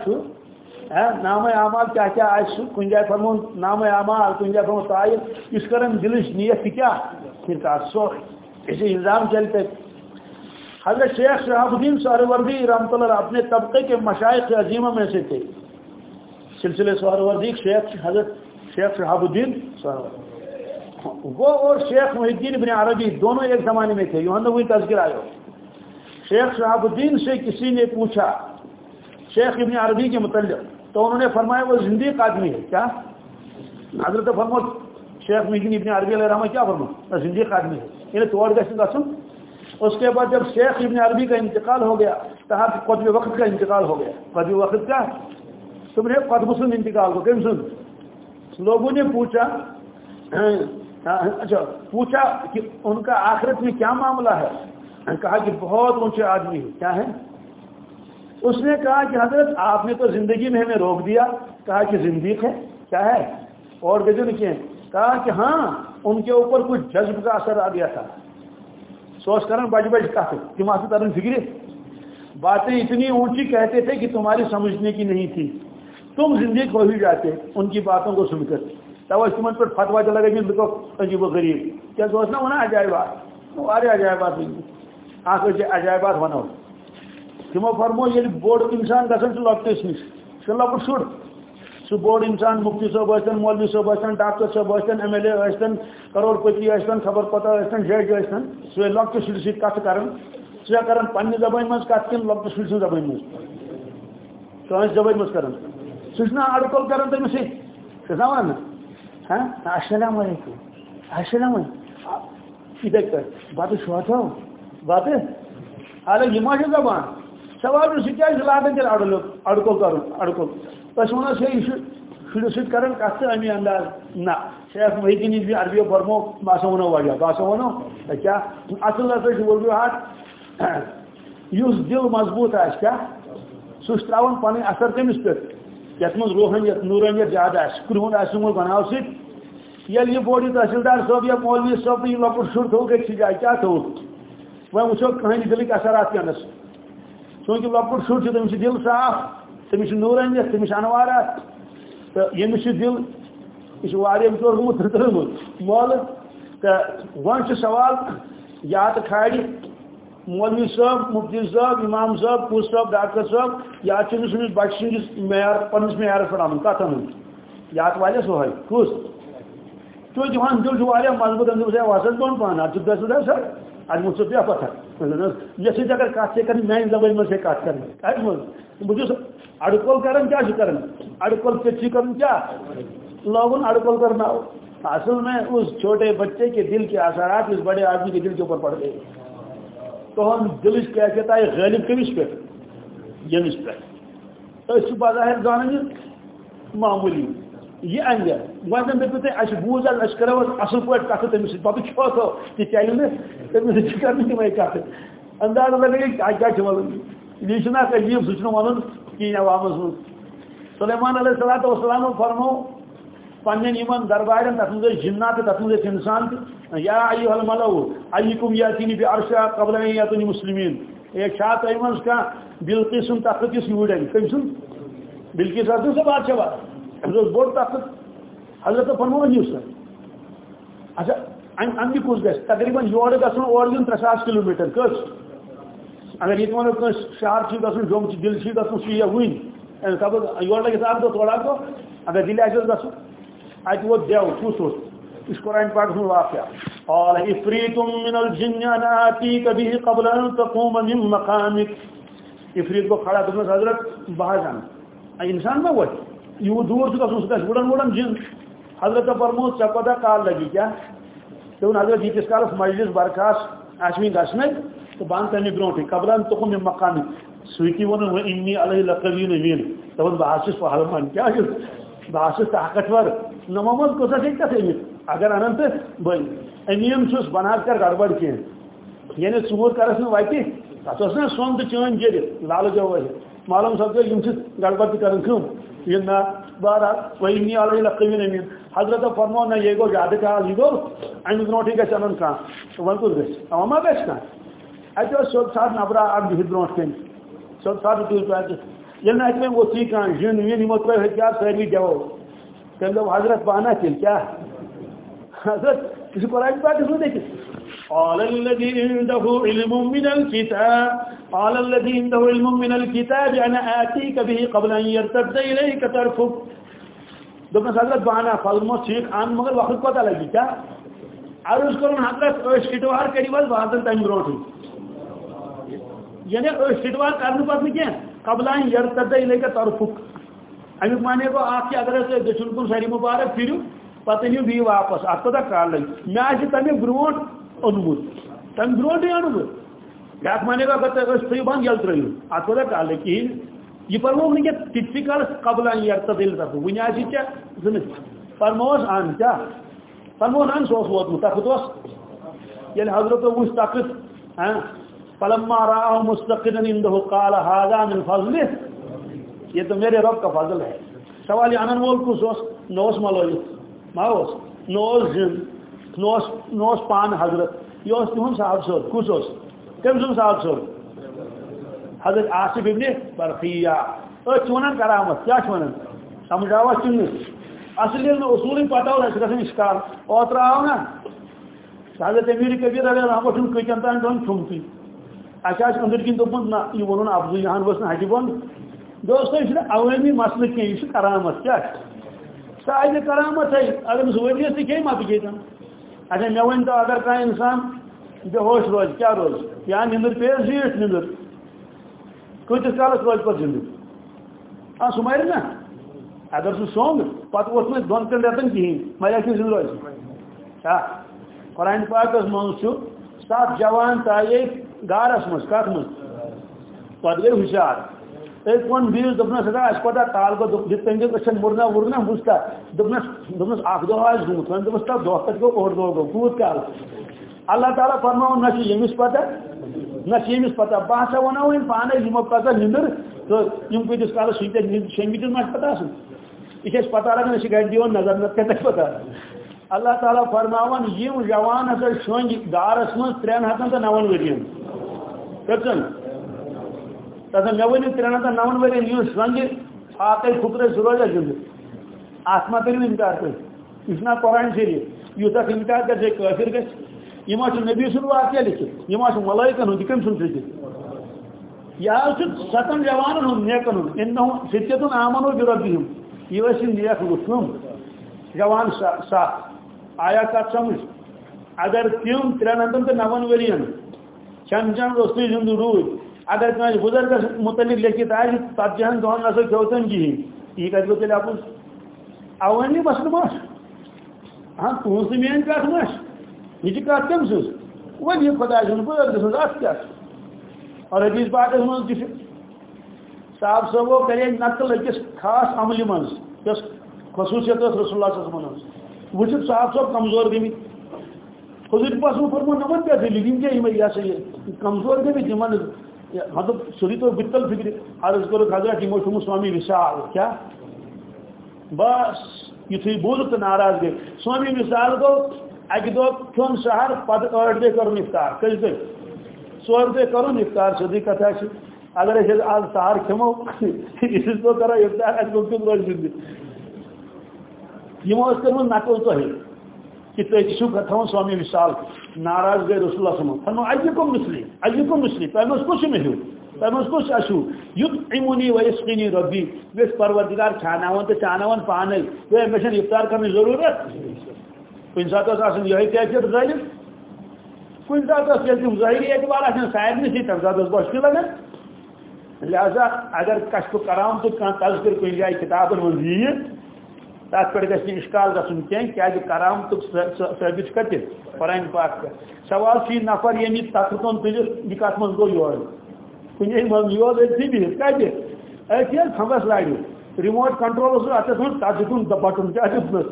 نام اعمال کیا کیا آس کن جائے فرمون نام اعمال کن جائے فرمون تعیب اس کرن دلچ نیت کیا؟ پھر کار سوری اسے الزام چلتے۔ حضرت شیخ شہاب الدین سہروردی رحمۃ اللہ اپنے طبقے کے مشائق عظیمہ میں سے تھے۔ سلسلے سہروردی شیخ حضرت شیخ شہاب الدین سہروردی۔ وہ اور شیخ محی الدین ابن عربی دونوں ایک زمانے میں تھے یوں وہی تذکر آئے شیخ شہاب الدین سے کسی نے پوچھا، شیخ ابن عربی کے متعلق، تو انہوں نے فرمایا وہ زندگی آدمی ہے، کیا؟ حضرت فرمو شیخ مجین ابن عربی علیہ رحمہ کیا فرمو زندگی آدمی ہے۔ یعنی توڑ گئے قسم اس کے بعد جب شیخ ابن عربی کا انتقال ہو گیا کہا قطب وقت کا انتقال ہو گیا۔ قطب وقت کا تم نے قطب سن انتقال ہو کم سن؟ لوگوں نے پوچھا ہاں، ہاں، اچھا پوچھا کہ ان کا آخرت میں کیا معاملہ ہے؟ ہاں، کہا کہ بہت اونچے آدمی ہے کیا ہے؟ اس نے کہا کہ حضرت، آپ نے تو زندگی میں ہمیں روک دیا، کہا کہ زندگی ہے، کیا ہے؟ اور گزر کیا کہا کہ ہاں ان کے اوپر کچھ جذب کا اثر آ گیا تھا۔ سوچ کرن بج بج کا تمہارے ترن باتیں اتنی اونچی کہتے تھے کہ تمہاری سمجھنے کی نہیں تھی۔ تم زندگی کھو ہی جاتے، ان کی باتوں کو سن کر۔ تو تمہن پر فتوا چلا گئی لکھو عجیب و غریب۔ کیا سوچنا ہونا عجائبات وہ آرے عجائبات ہوئی اخ عجائبات ونو تمو فرمو یہ بوڑ انسان گھن لکٹس نش سہ لکٹ شر سہ بوڑ انسان، مفتی صاحب ٲسۍتن مولوی صاحب ٲسۍتن ڈاکٹر صاحب ٲسۍتن ایم ایل اے ٲسۍتن کروڑ پتی ٲسۍتن خبر پتہ ٲسۍتن جج ٲسۍتن سُہ لۄکٹہِ شُرۍ سۭتۍ کتھ کران سُہ چھا کران پننہِ زبٲنۍ منٛز کتھ کِنہٕ لۄکٹہِ شُرۍ سٕنٛز زبٲنۍ منٛز کٲنٛسہِ زبٲنۍ منٛز کران سُہ چھُنا اڑکل کران تٔمِس سۭتۍ چھُ سمجھ نا السلام علیکم السلام علیکم اتھے پہ بتہ شوٹو بتہ حالانکہ یہ ما زبان سوال سہ کیا لاگان تیل اڑو اڑکو کر اڑکو بس ونو سے یہ شروع ست کران کت امی انداز نہ شیخ محدین بھی عربی پرمو باسا ونو وجہ باسا ونو کیا اصل ہسا وضو ہاتھ اس دل مضبوط آس کیا سہ تراؤن پن اثر کمس پہ یت من روحانیت نورانیت زیادہ آس کرہن آسمول بناو ست یل یہ بوڑی تحصیلدار صاحب یا مولوی صاحب یہ لکٹ شر تھو گئی جائے کیا تھو وہ وچو کہانی دلک اثرات کینس چونکہ لکٹ شر تمس دل صاف، تمس نورانیت تمس انوارات۔ تو یمس دل، یہ بچور گوت مول تو ون سوال یا تو کھاڑی مولوی صاحب، مفتی صاحب، امام صاحب پوس صاحب، ڈاکٹر صاحب، یا چمس سندس بچہ سندس معیار پنس معیارس پہ آمت کت ان یا تو والی سہل کس چونکہ وہاں دل واقعہ مضبوط اندر سے وسط بن پان اتھ گھر سر۔ اتھ مجھ سے پیا پتہ مے سی اگر کت سے کریں میان زبان من سے کت کریں۔ کت مجھ بہت اڑکول کران کیا کران اڑکول پچی کرن کیا؟ لوگن اڑکول کرنا۔ اصل میں اس چھوٹے بچے کے دل کے اثرات اس بڑے آدمی کے دل کے اوپر پڑ گئے تو ہم کیا کہتا غالب کمس پہ۔ یمس پہ۔ اس بظاہر زانن معمولی۔ یہ انگ ویسے دپو تھی اچھا بوز اچھا کرو اصل پہ کت تمس پتہ چھو یہ چلے نا تمس کرنے تمے کت انداز لگے کیا ون یہ چھنا عجیب سہ ون کہیں عوامس من سلیمان علیہ السلام وسلام فرمو پنن یمن دربارن تک مزے جنات تک مزے انسان یا ایھا الملو، ایکم یاتینی بی عرشا قبل ان یاتنی مسلمین. ایک شاہ ایمنس کا، بلقیس تخت کس یوڑن کم سن بلقیس اتن سے بات چوا حضرت بوڑ تخت. حضرت فرمو نیوس جی اچھا امی کس گھس تقریباً یور گھن اور دن ترے ساس کلو میٹر کس اگر یہ ونو کس شہر چھ گھن جوم چھ دل چھ گھن سی وین یور لگس اکھ دو تھوڑا تو. اگر دل آس گھن ات ووت دیو کس اس قرآن پاک میں واقعہ قال افریت من الجن انا آتیک به قبل ان تقوم من مقامک۔ افریت کو کھڑا دکھنا حضرت باہر جانا۔ انسان میں وہ یہ دور سے کسوں سے گڑن گڑن جن۔ حضرت فرمود چپدا کال لگی، کیا؟ تو حضرت جی کس کالس مجلس برخاست آشمی گشنے تو بان تمی برونٹی قبل ان تقوم من مقامک۔ سویتی ون و انی علیہ لقوین وین تو بحث پہلوان، کیا؟ بحث طاقتور۔ نمامت کوسا سے کتھ اگر انن تو بل امیم چھس بناد کر گڑبڑ کی یعنی ژور کرس نا وتہ تک نا سون تو چین جر لال جو معلوم سپدو گڑبڑ تہ کران کم یہ نا بہرحال وہی علیہ لقوین امین حضرت فرمو نہ یہ گو زیادہ کال یہ گو۔ امہ برونٹھے گھس ان کھانا کت گھس ما گھس کھانا اتہ سیود سات نبرا اک بہت برونٹ کن سیود سات تل پہ یل نا اتنے ووت یہ کھانا جن وین تر ہتھیار ساری دیو تم دو حضرت پانا تیل کیا؟ حضرت کسی قرآن پاک اس میں دیکھیں قال الذي عنده علم من الكتاب، قال الذي عنده علم من الكتاب انا اتيك به قبل ان يرتد اليك طرفك. دوپن حضرت بانا فلمو ٹھیک آن مگر وقت پتہ لگی کیا؟ عرض کرن حضرت اس کٹوار کری ول بازن تم برونٹ یعنی اس کٹوار کرن پتہ کیا؟ قبل ان يرتد اليك طرفك۔ امیک مانے کو آپ کی اگر دچن کن ساری مبارک پھر پتہ نیو بھی واپس ات کوتا کال لگ میں آج تمہیں برونٹ اونمت۔ تم برونٹ ہی اونمت بیاکھ مانے کو اگر اس پھر بند یل ترو ات کوتا کال لگ کہین یہ فرمو نہیں کہ تتسی کال قبل ان یرتا دل تک ونی آج کیا زنت فرموس آن کیا فرموس آن سوس ووت متاخت یل حضرت وش طاقت ہاں؟ فلما رآه مستقرا عنده قال هذا من فضله۔ یہ تو میرے رب کا فضل ہے۔ سوال انن وول کس نوس ملویت ما اس نوس جن نوس نوس پان حضرت یہ اس تہن صاحب صاحب کس اس کم سن صاحب صاحب حضرت آصف ابن برقیہ۔ او چونن کرامت، کیا چونن؟ سمجھاوا چن اصل میں اصول پتہ ہو اس گژھن اشکال۔ اوتر آو نا۔ حضرت امیر کبیر علیہ رحمۃ اللہ کچن تان دون چھمتی اچھا اس اندر کن دوپن نہ یہ ونن افضل یہاں بس نہ ہٹی بند دوستو یہ عوامی مسئلہ کی یہ کرامت، کیا؟ شاید کرامت ہے۔ اگر ضروریت سے کہیں مت گیتن اچھا مے ون تو اگر کھانا انسان بے ہوش روز، کیا روز؟ یا نندر پہ زیٹ نندر کتس کالس روز پہ زندگی ہاں سمار نا؟ اگر سہ سونگ، پتہ ووت نا دون ترین رتن کہین مریا کن زند روز؟ ہاں۔ قرآن پاکس من سات جوان تائے گارس مز کت مز پتہ گئی ہوشیار۔ أتھۍ ووٚن بیٚیِس دوٚپنَس ہسا اَسہِ کوتاہ کال گوٚو یِتھ کٔنۍ گٔے أچھَن مُرنا وُرنا بوٗز کَتھ دوٚپنَس دوٚپنَس اَکھ دۄہ آسہِ گوٚمُت وۄنۍ دوٚپمَس تَتھ دۄہ کَتہِ گوٚو کال۔ اللہ تعالیٰ فرماوُن نہ چھُ ییٚمِس پَتہ نہ چھِ ییٚمِس پَتہ بہٕ ہسا وَنو وۄنۍ پانَے یِمو پَتہ نِندٕر۔ تہٕ یِم کۭتِس کالَس شیٚنٛگِتھ شیٚنٛگِتھ ما چھِ پَتہ آسان یہِ چھِ اَسہِ پَتہ لگان نظر نَتہٕ کَتہِ پَتہ اللہ تعالیٰ فرماوان یِم جوان ہسا شۄنٛگۍ دارَس منٛز ترٛٮ۪ن ہَتَن تہٕ نَوَن ؤرِیَن کٔژَن تَتھ مےٚ ؤنِو ترٛٮ۪ن ہَتَن نَوَن ؤرِیَن یُس شۄنٛگہِ فاقے پھُکرے سُہ روزا زِندٕ اَتھ ما کٔرِو اِنکار تُہۍ یہِ چھُنا قرآن شریٖف یُس اَتھ اِنکار کَرِ ہے کٲفِر گژھِ یہِ ما چھُ نبی سُنٛد واقعہ لیکھِتھ یہِ ما چھُ ملٲیکَن ہُنٛد یہِ کٔمۍ سُنٛد لیکھِتھ یہِ حظ چھُ سَتَن جوانَن ہُنٛد نیکَن ہُنٛد اِنہُ سِتیتُن آمن و بِرۄبِہِم یہ ٲسۍ یِم نیک لُکھ کٕم جوان سَتھ آیا کَتھ سَمٕجھ۔ اگر تِم ترٛٮ۪ن ہَتَن تہٕ نَوَن ؤرِیَن کھٮ۪ن چٮ۪ن روٚستُے زِندٕ روٗدۍ اگر کٲنٛسہِ بُزرگس متعلق لیکھِتھ آسہِ ژتجی ہن دۄہن نسا کھیو تٔمۍ کِہیٖنۍ یہِ کَتہِ گوٚو تیٚلہِ اَپُز اَوٲنی مسلہٕ ما ہاں تُہٕنٛز تہٕ میٲنۍ کَتھ ما یہِ چھِ کَتھ کٔمۍ سٕنٛز وۄنۍ یہِ خۄداے سُنٛد بُزرگہٕ سٕنٛز اَتھ کیٛاہ اور حدیٖث پاکس منٛز تہِ چھُ صاحب صٲبو کرے نقل أکِس خاص عملہِ منٛز یۄس خصوٗصیت ٲس رسول اللہ صٲب منٛز وٕچھِتھ صاحب صٲب کمزور گٔمٕتۍ حضوٗر پاسو فرمو نہ کیٛاہ دٔلیٖل یِم کیٛاہ یِمے یہِ ہسا یہِ کمزور گٔمٕتۍ یِمن مطلب سوری تو بتل فکر عرض کرو حضرت یمو چھُ سوامی وشال کیا؟ بس یتھُے بوٗز تہٕ ناراض گٔے سوامی وشال گوٚو اکہِ دۄہ کھیوٚن شہر پتہٕ ٲٹھ دۄہ کٔرُن اِفطار کٔژِ دۄہ ژور دۄہ کٔرُن اِفطار سیٚودُے کتھا چھِ اگر أسۍ آز سہر کھٮ۪مو أسۍ دۄہ کرو اِفطار اَسہِ گوٚو کیُتھ روزِ زِندٕ یِمو ٲس کٔرمٕژ نقل تۄہہِ کہ تھی چھو تھوان سوامی مثال ناراض گئی رسول اللہ صلی اللہ علیہ وسلم۔ مسلی اجکم مسلی تہ مز کس مہو تہ مز کس اشو یت ایمونی ویسقینی ربی ویس پروردگار کھاناون تو چاناون پانے وہ مے افطار کرنے ضرورت کن سات آسان یہ کیفیت ظاہر کن سات یل تم ظاہری اعتبار آسان سارے سی تم سات بشکل لگان لہذا اگر کشف کرام تو تذکر کن جائے کتابن من یہ تک پہ گھر اشکال گھن کی کرام تو ثابت کتر قرآن پاک پہ سوال چھ نفر یعنی تک تون تل یہ کت من گو یور کن من یور بہت کتہ اتھی تھمبس لاڑ کنٹرول اتس من تک دتن بٹن کیا دتنس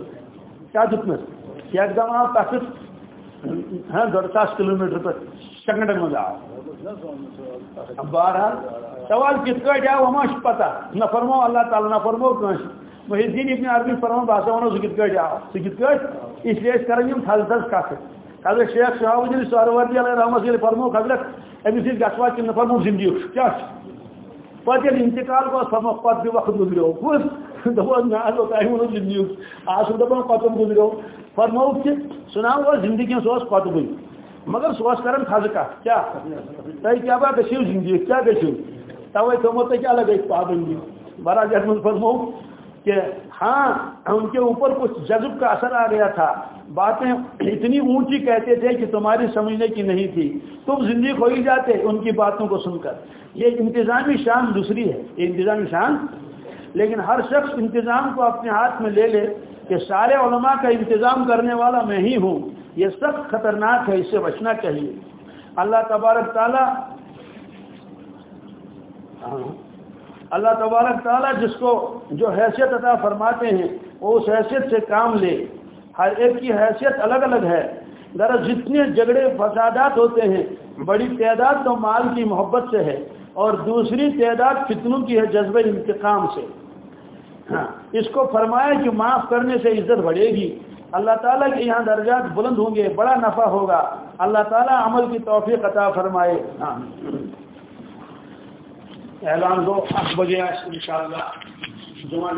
کیا دتنس ایک دم آو تک ہاں ڈوڑ ساس کلو میٹر پہ سیکنڈن من آو بہرحال سوال کت کٹ آو ہما پتہ نہ فرمو اللہ تعالیٰ نہ فرمو کنس محی الدین ابن عربی فرمان باسا ونو سہ کت کٹ آو سہ کت کٹ اس لیے کریں یم تھز تھز کت حضرت شیخ شہاب الدین سہروردی علیہ رحمت یل فرمو حضرت امس سی گھوا کن فرمو زندگی کیا پتہ یل انتقال گو فرمو پت بھی وقت گزرو کس دپو نا تہ ونو زندگی آج دپان پتم گزرو فرمو کہ سنا وہ زندگی سو قطبی مگر سہ کران تھز کت کیا؟ تہ کیا با گھو زندگی کیا گھو توے تھومو تہ کیا لگے پابندی برا جس من کہ ہاں ان کے اوپر کچھ جذب کا اثر آ گیا تھا۔ باتیں اتنی اونچی کہتے تھے کہ تمہاری سمجھنے کی نہیں تھی۔ تم زندگی کھوئی جاتے ان کی باتوں کو سن کر۔ یہ انتظامی شان دوسری ہے۔ یہ انتظامی شان۔ لیکن ہر شخص انتظام کو اپنے ہاتھ میں لے لے کہ سارے علماء کا انتظام کرنے والا میں ہی ہوں۔ یہ سخت خطرناک ہے، اس سے بچنا چاہیے۔ اللہ تبارک تعالی ہاں۔ اللہ تبارک تعالیٰ جس کو جو حیثیت عطا فرماتے ہیں، وہ اس حیثیت سے کام لے۔ ہر ایک کی حیثیت الگ الگ ہے۔ ذرا جتنے جھگڑے، فسادات ہوتے ہیں، بڑی تعداد تو مال کی محبت سے ہے اور دوسری تعداد فتنوں کی ہے جذبہ انتقام سے۔ ہاں اس کو فرمائے کہ معاف کرنے سے عزت بڑھے گی۔ اللہ تعالیٰ کے یہاں درجات بلند ہوں گے، بڑا نفع ہوگا۔ اللہ تعالیٰ عمل کی توفیق عطا فرمائے۔ ہاں اعلان دو آٹھ بجے ان شاء اللہ جمعہ